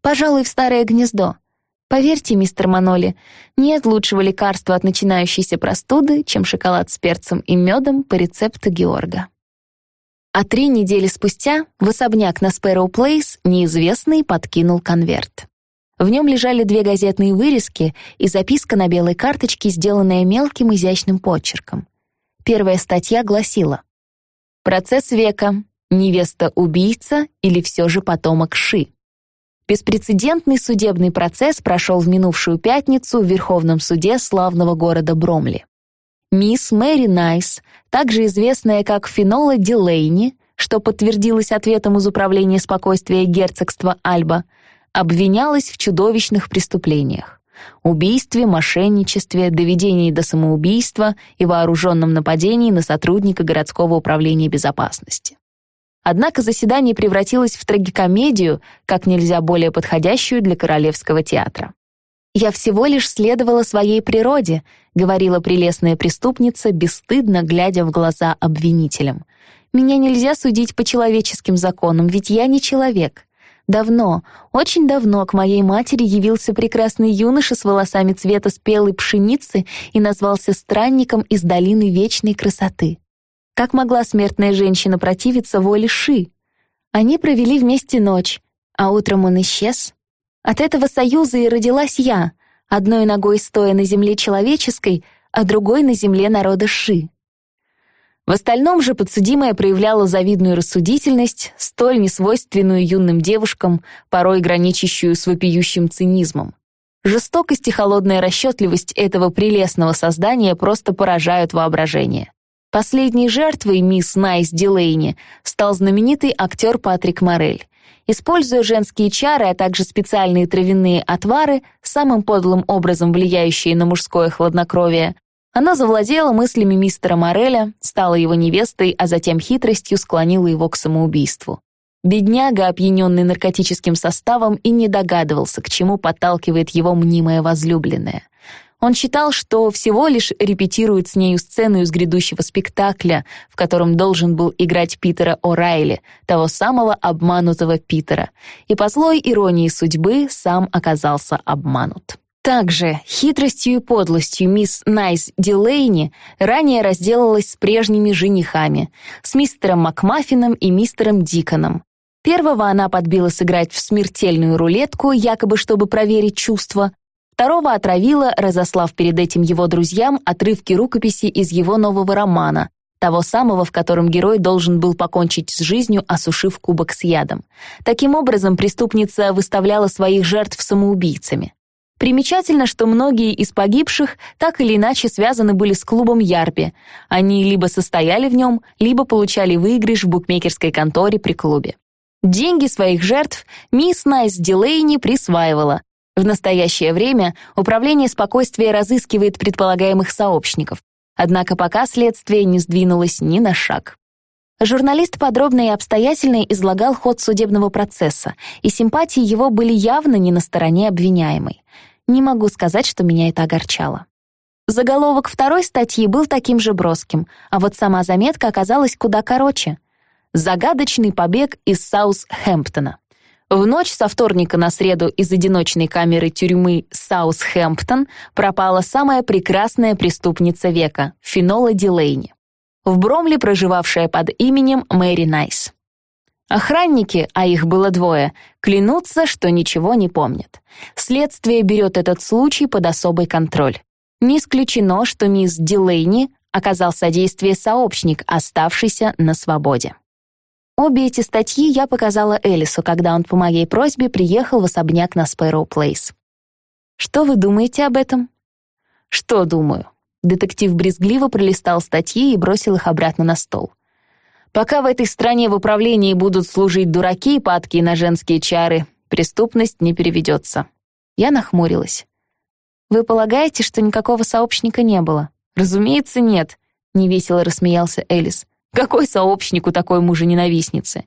Пожалуй, в старое гнездо. Поверьте, мистер Маноли, нет лучшего лекарства от начинающейся простуды, чем шоколад с перцем и медом по рецепту Георга. А три недели спустя в особняк на Спэроу Плейс неизвестный подкинул конверт. В нем лежали две газетные вырезки и записка на белой карточке, сделанная мелким изящным почерком. Первая статья гласила «Процесс века. Невеста-убийца или все же потомок Ши?» Беспрецедентный судебный процесс прошел в минувшую пятницу в Верховном суде славного города Бромли. Мисс Мэри Найс, также известная как Финола Дилейни, что подтвердилось ответом из Управления спокойствия герцогства Альба, обвинялась в чудовищных преступлениях убийстве, мошенничестве, доведении до самоубийства и вооруженном нападении на сотрудника городского управления безопасности. Однако заседание превратилось в трагикомедию, как нельзя более подходящую для Королевского театра. «Я всего лишь следовала своей природе», — говорила прелестная преступница, бесстыдно глядя в глаза обвинителям. «Меня нельзя судить по человеческим законам, ведь я не человек. Давно, очень давно к моей матери явился прекрасный юноша с волосами цвета спелой пшеницы и назвался странником из долины вечной красоты. Как могла смертная женщина противиться воле Ши? Они провели вместе ночь, а утром он исчез. От этого союза и родилась я, одной ногой стоя на земле человеческой, а другой на земле народа Ши. В остальном же подсудимая проявляла завидную рассудительность, столь несвойственную юным девушкам, порой граничащую с вопиющим цинизмом. Жестокость и холодная расчетливость этого прелестного создания просто поражают воображение. Последней жертвой мисс Найс Дилейни стал знаменитый актер Патрик Морель. Используя женские чары, а также специальные травяные отвары, самым подлым образом влияющие на мужское хладнокровие, она завладела мыслями мистера Мореля, стала его невестой, а затем хитростью склонила его к самоубийству. Бедняга, опьяненный наркотическим составом, и не догадывался, к чему подталкивает его мнимая возлюбленная. Он считал, что всего лишь репетирует с нею сцену из грядущего спектакля, в котором должен был играть Питера О'Райли, того самого обманутого Питера, и по злой иронии судьбы сам оказался обманут. Также хитростью и подлостью мисс Найс Дилейни ранее разделалась с прежними женихами, с мистером Макмаффином и мистером Диконом. Первого она подбила сыграть в смертельную рулетку, якобы чтобы проверить чувства, Второго отравила, разослав перед этим его друзьям отрывки рукописи из его нового романа, того самого, в котором герой должен был покончить с жизнью, осушив кубок с ядом. Таким образом, преступница выставляла своих жертв самоубийцами. Примечательно, что многие из погибших так или иначе связаны были с клубом Ярпи. Они либо состояли в нем, либо получали выигрыш в букмекерской конторе при клубе. Деньги своих жертв мисс Найс Дилейни присваивала, в настоящее время Управление спокойствия разыскивает предполагаемых сообщников, однако пока следствие не сдвинулось ни на шаг. Журналист подробно и обстоятельно излагал ход судебного процесса, и симпатии его были явно не на стороне обвиняемой. Не могу сказать, что меня это огорчало. Заголовок второй статьи был таким же броским, а вот сама заметка оказалась куда короче. «Загадочный побег из Саус-Хэмптона». В ночь со вторника на среду из одиночной камеры тюрьмы Саус-Хэмптон пропала самая прекрасная преступница века — Финола Дилейни. В Бромли проживавшая под именем Мэри Найс. Охранники, а их было двое, клянутся, что ничего не помнят. Следствие берет этот случай под особый контроль. Не исключено, что мисс Дилейни оказал содействие сообщник, оставшийся на свободе. Обе эти статьи я показала Элису, когда он по моей просьбе приехал в особняк на Спэроу Плейс. Что вы думаете об этом? Что думаю? Детектив брезгливо пролистал статьи и бросил их обратно на стол. Пока в этой стране в управлении будут служить дураки, падкие на женские чары, преступность не переведется. Я нахмурилась. Вы полагаете, что никакого сообщника не было? Разумеется, нет, невесело рассмеялся Элис. Какой сообщник у такой мужа-ненавистницы?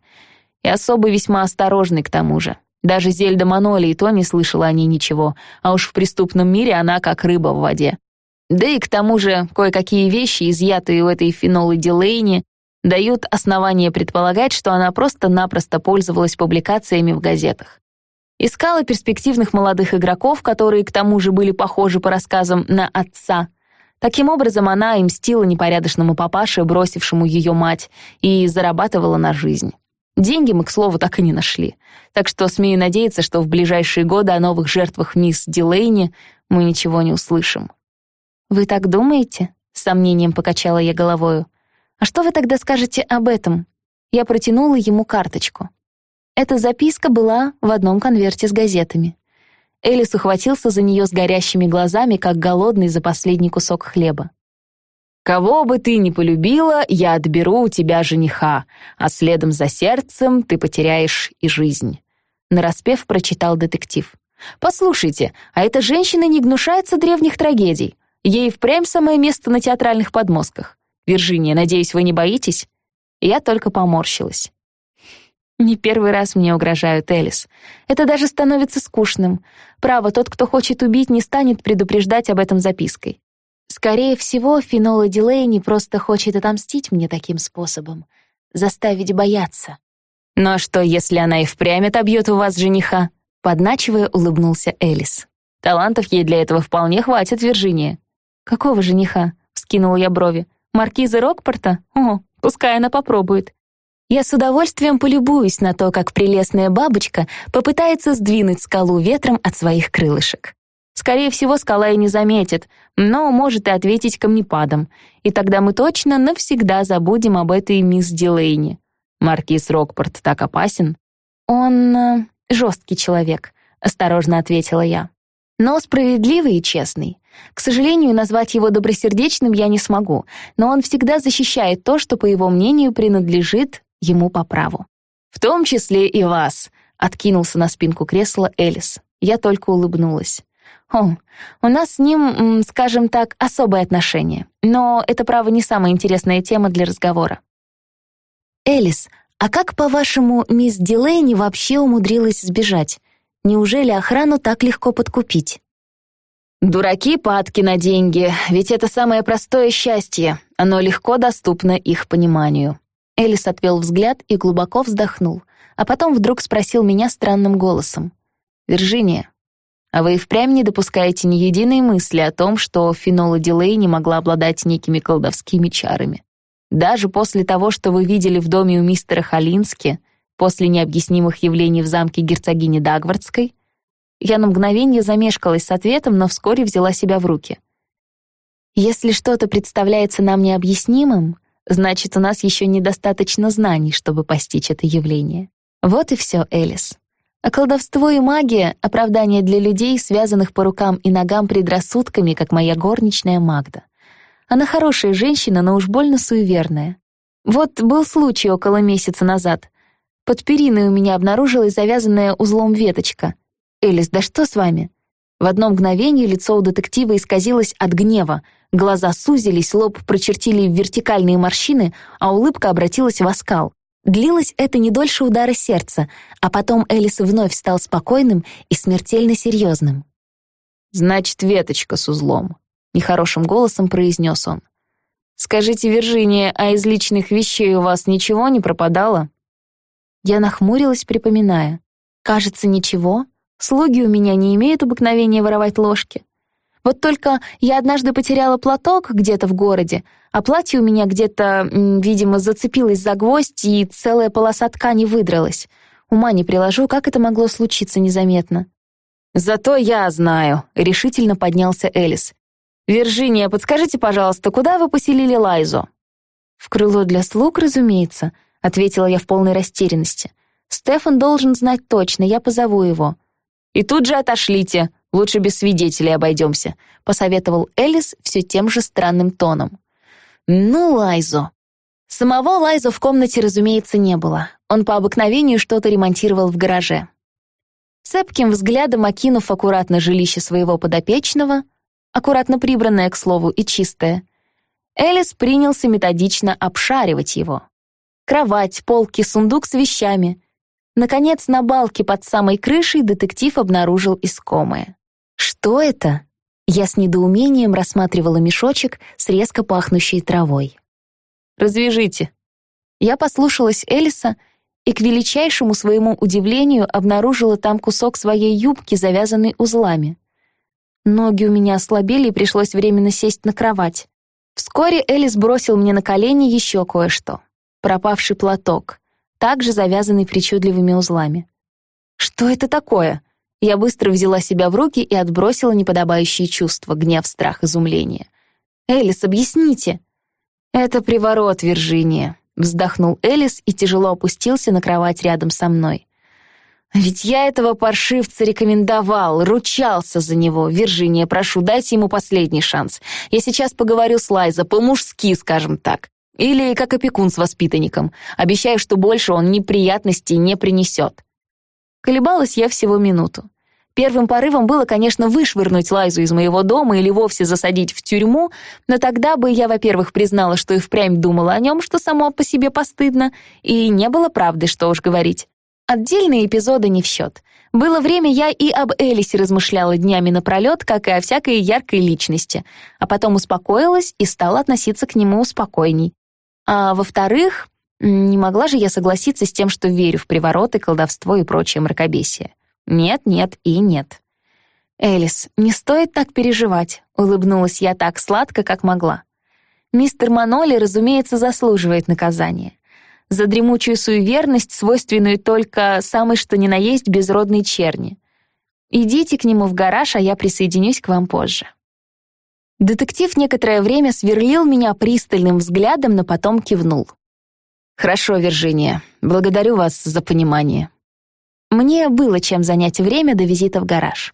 И особо весьма осторожный к тому же. Даже Зельда Маноли и то не слышала о ней ничего, а уж в преступном мире она как рыба в воде. Да и к тому же кое-какие вещи, изъятые у этой фенолы Дилейни, дают основание предполагать, что она просто-напросто пользовалась публикациями в газетах. Искала перспективных молодых игроков, которые к тому же были похожи по рассказам на отца. Таким образом, она и мстила непорядочному папаше, бросившему ее мать, и зарабатывала на жизнь. Деньги мы, к слову, так и не нашли. Так что смею надеяться, что в ближайшие годы о новых жертвах мисс Дилейни мы ничего не услышим. «Вы так думаете?» — с сомнением покачала я головою. «А что вы тогда скажете об этом?» Я протянула ему карточку. Эта записка была в одном конверте с газетами. Элис ухватился за нее с горящими глазами, как голодный за последний кусок хлеба. «Кого бы ты ни полюбила, я отберу у тебя жениха, а следом за сердцем ты потеряешь и жизнь», — нараспев прочитал детектив. «Послушайте, а эта женщина не гнушается древних трагедий. Ей впрямь самое место на театральных подмостках. Виржиния, надеюсь, вы не боитесь?» Я только поморщилась. Не первый раз мне угрожают, Элис. Это даже становится скучным. Право, тот, кто хочет убить, не станет предупреждать об этом запиской. Скорее всего, Финола Дилейни просто хочет отомстить мне таким способом. Заставить бояться. «Ну а что, если она и впрямь отобьет у вас жениха?» Подначивая, улыбнулся Элис. «Талантов ей для этого вполне хватит, Виржиния». «Какого жениха?» — вскинула я брови. «Маркиза Рокпорта? О, пускай она попробует. Я с удовольствием полюбуюсь на то, как прелестная бабочка попытается сдвинуть скалу ветром от своих крылышек. Скорее всего, скала и не заметит, но может и ответить камнепадом, и тогда мы точно навсегда забудем об этой мисс Дилейни. Маркиз Рокпорт так опасен. Он э, жесткий человек, осторожно ответила я. Но справедливый и честный. К сожалению, назвать его добросердечным я не смогу, но он всегда защищает то, что, по его мнению, принадлежит ему по праву. «В том числе и вас», — откинулся на спинку кресла Элис. Я только улыбнулась. «О, у нас с ним, скажем так, особые отношения. Но это, право, не самая интересная тема для разговора». «Элис, а как, по-вашему, мисс Дилейни вообще умудрилась сбежать? Неужели охрану так легко подкупить?» «Дураки падки на деньги, ведь это самое простое счастье. Оно легко доступно их пониманию», Элис отвел взгляд и глубоко вздохнул, а потом вдруг спросил меня странным голосом. «Виржиния, а вы и впрямь не допускаете ни единой мысли о том, что Финола Дилей не могла обладать некими колдовскими чарами? Даже после того, что вы видели в доме у мистера Халински, после необъяснимых явлений в замке герцогини Дагвардской?» Я на мгновение замешкалась с ответом, но вскоре взяла себя в руки. «Если что-то представляется нам необъяснимым, Значит, у нас еще недостаточно знаний, чтобы постичь это явление. Вот и все, Элис. А колдовство и магия — оправдание для людей, связанных по рукам и ногам предрассудками, как моя горничная Магда. Она хорошая женщина, но уж больно суеверная. Вот был случай около месяца назад. Под периной у меня обнаружилась завязанная узлом веточка. «Элис, да что с вами?» В одно мгновение лицо у детектива исказилось от гнева, Глаза сузились, лоб прочертили вертикальные морщины, а улыбка обратилась в оскал. Длилось это не дольше удара сердца, а потом Элис вновь стал спокойным и смертельно серьезным. «Значит, веточка с узлом. нехорошим голосом произнес он. «Скажите, Виржиния, а из личных вещей у вас ничего не пропадало?» Я нахмурилась, припоминая. «Кажется, ничего. Слуги у меня не имеют обыкновения воровать ложки. Вот только я однажды потеряла платок где-то в городе, а платье у меня где-то, видимо, зацепилось за гвоздь, и целая полоса ткани выдралась. Ума не приложу, как это могло случиться незаметно. «Зато я знаю», — решительно поднялся Элис. «Виржиния, подскажите, пожалуйста, куда вы поселили Лайзу?» «В крыло для слуг, разумеется», — ответила я в полной растерянности. «Стефан должен знать точно, я позову его». «И тут же отошлите, лучше без свидетелей обойдемся», — посоветовал Элис все тем же странным тоном. «Ну, Лайзо». Самого Лайзо в комнате, разумеется, не было. Он по обыкновению что-то ремонтировал в гараже. Цепким взглядом окинув аккуратно жилище своего подопечного, аккуратно прибранное, к слову, и чистое, Элис принялся методично обшаривать его. Кровать, полки, сундук с вещами. Наконец, на балке под самой крышей детектив обнаружил искомое. «Что это?» Я с недоумением рассматривала мешочек с резко пахнущей травой. «Развяжите». Я послушалась Элиса и, к величайшему своему удивлению, обнаружила там кусок своей юбки, завязанный узлами. Ноги у меня ослабели, и пришлось временно сесть на кровать. Вскоре Элис бросил мне на колени еще кое-что. Пропавший платок, также завязанный причудливыми узлами. «Что это такое?» Я быстро взяла себя в руки и отбросила неподобающие чувства, гнев, страх, изумление. «Элис, объясните!» «Это приворот, Виржиния», — вздохнул Элис и тяжело опустился на кровать рядом со мной. Ведь я этого паршивца рекомендовал, ручался за него. Виржиния, прошу, дайте ему последний шанс. Я сейчас поговорю с Лайза, по-мужски, скажем так. Или как опекун с воспитанником. Обещаю, что больше он неприятностей не принесет. Колебалась я всего минуту. Первым порывом было, конечно, вышвырнуть Лайзу из моего дома или вовсе засадить в тюрьму, но тогда бы я, во-первых, признала, что и впрямь думала о нем, что само по себе постыдно, и не было правды, что уж говорить. Отдельные эпизоды не в счет. Было время, я и об Элисе размышляла днями напролет, как и о всякой яркой личности, а потом успокоилась и стала относиться к нему спокойней. А во-вторых, не могла же я согласиться с тем, что верю в привороты, колдовство и прочее мракобесие. Нет, нет и нет. «Элис, не стоит так переживать», — улыбнулась я так сладко, как могла. «Мистер Маноли, разумеется, заслуживает наказания за дремучую суеверность, свойственную только самой что ни на есть безродной черни. Идите к нему в гараж, а я присоединюсь к вам позже. Детектив некоторое время сверлил меня пристальным взглядом, но потом кивнул. «Хорошо, Виржиния, благодарю вас за понимание». Мне было чем занять время до визита в гараж.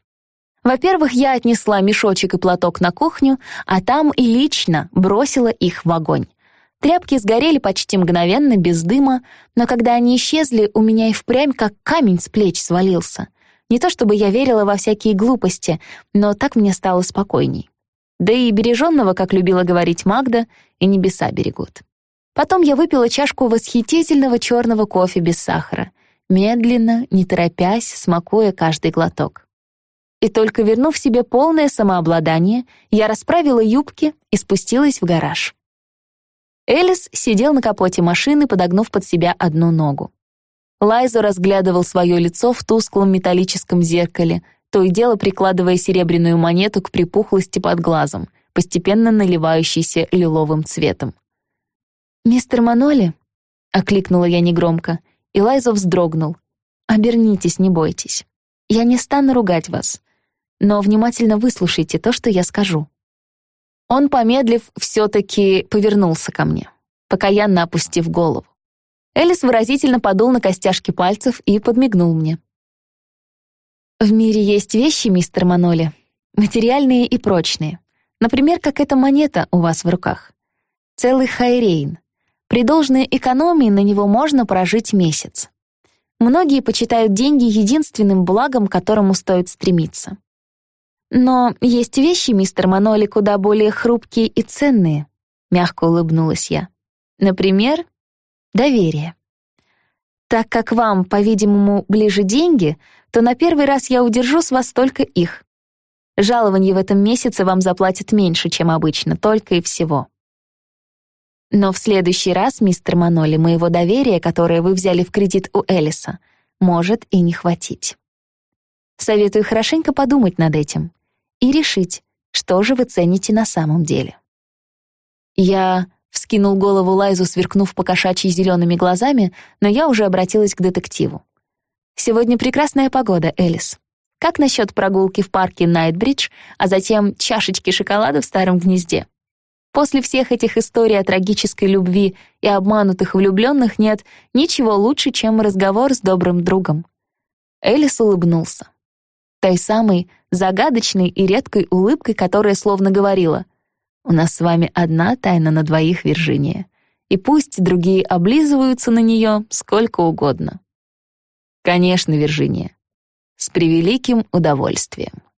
Во-первых, я отнесла мешочек и платок на кухню, а там и лично бросила их в огонь. Тряпки сгорели почти мгновенно, без дыма, но когда они исчезли, у меня и впрямь как камень с плеч свалился. Не то чтобы я верила во всякие глупости, но так мне стало спокойней. Да и береженного, как любила говорить Магда, и небеса берегут. Потом я выпила чашку восхитительного черного кофе без сахара, медленно, не торопясь, смакуя каждый глоток. И только вернув себе полное самообладание, я расправила юбки и спустилась в гараж. Элис сидел на капоте машины, подогнув под себя одну ногу. Лайзо разглядывал свое лицо в тусклом металлическом зеркале, то и дело прикладывая серебряную монету к припухлости под глазом, постепенно наливающейся лиловым цветом. «Мистер Маноли?» — окликнула я негромко, и Лайзо вздрогнул. «Обернитесь, не бойтесь. Я не стану ругать вас, но внимательно выслушайте то, что я скажу». Он, помедлив, все-таки повернулся ко мне, покаянно опустив голову. Элис выразительно подул на костяшки пальцев и подмигнул мне. «В мире есть вещи, мистер Маноли, материальные и прочные. Например, как эта монета у вас в руках. Целый хайрейн. При должной экономии на него можно прожить месяц. Многие почитают деньги единственным благом, к которому стоит стремиться. «Но есть вещи, мистер Маноли, куда более хрупкие и ценные», — мягко улыбнулась я. «Например, доверие. Так как вам, по-видимому, ближе деньги, то на первый раз я удержу с вас только их. Жалование в этом месяце вам заплатят меньше, чем обычно, только и всего. Но в следующий раз, мистер Маноли, моего доверия, которое вы взяли в кредит у Элиса, может и не хватить. Советую хорошенько подумать над этим и решить, что же вы цените на самом деле. Я вскинул голову Лайзу, сверкнув по кошачьи зелеными глазами, но я уже обратилась к детективу. «Сегодня прекрасная погода, Элис. Как насчет прогулки в парке Найтбридж, а затем чашечки шоколада в старом гнезде? После всех этих историй о трагической любви и обманутых влюбленных нет ничего лучше, чем разговор с добрым другом». Элис улыбнулся. Той самой загадочной и редкой улыбкой, которая словно говорила «У нас с вами одна тайна на двоих, Виржиния, и пусть другие облизываются на нее сколько угодно». «Конечно, Виржиния, с превеликим удовольствием.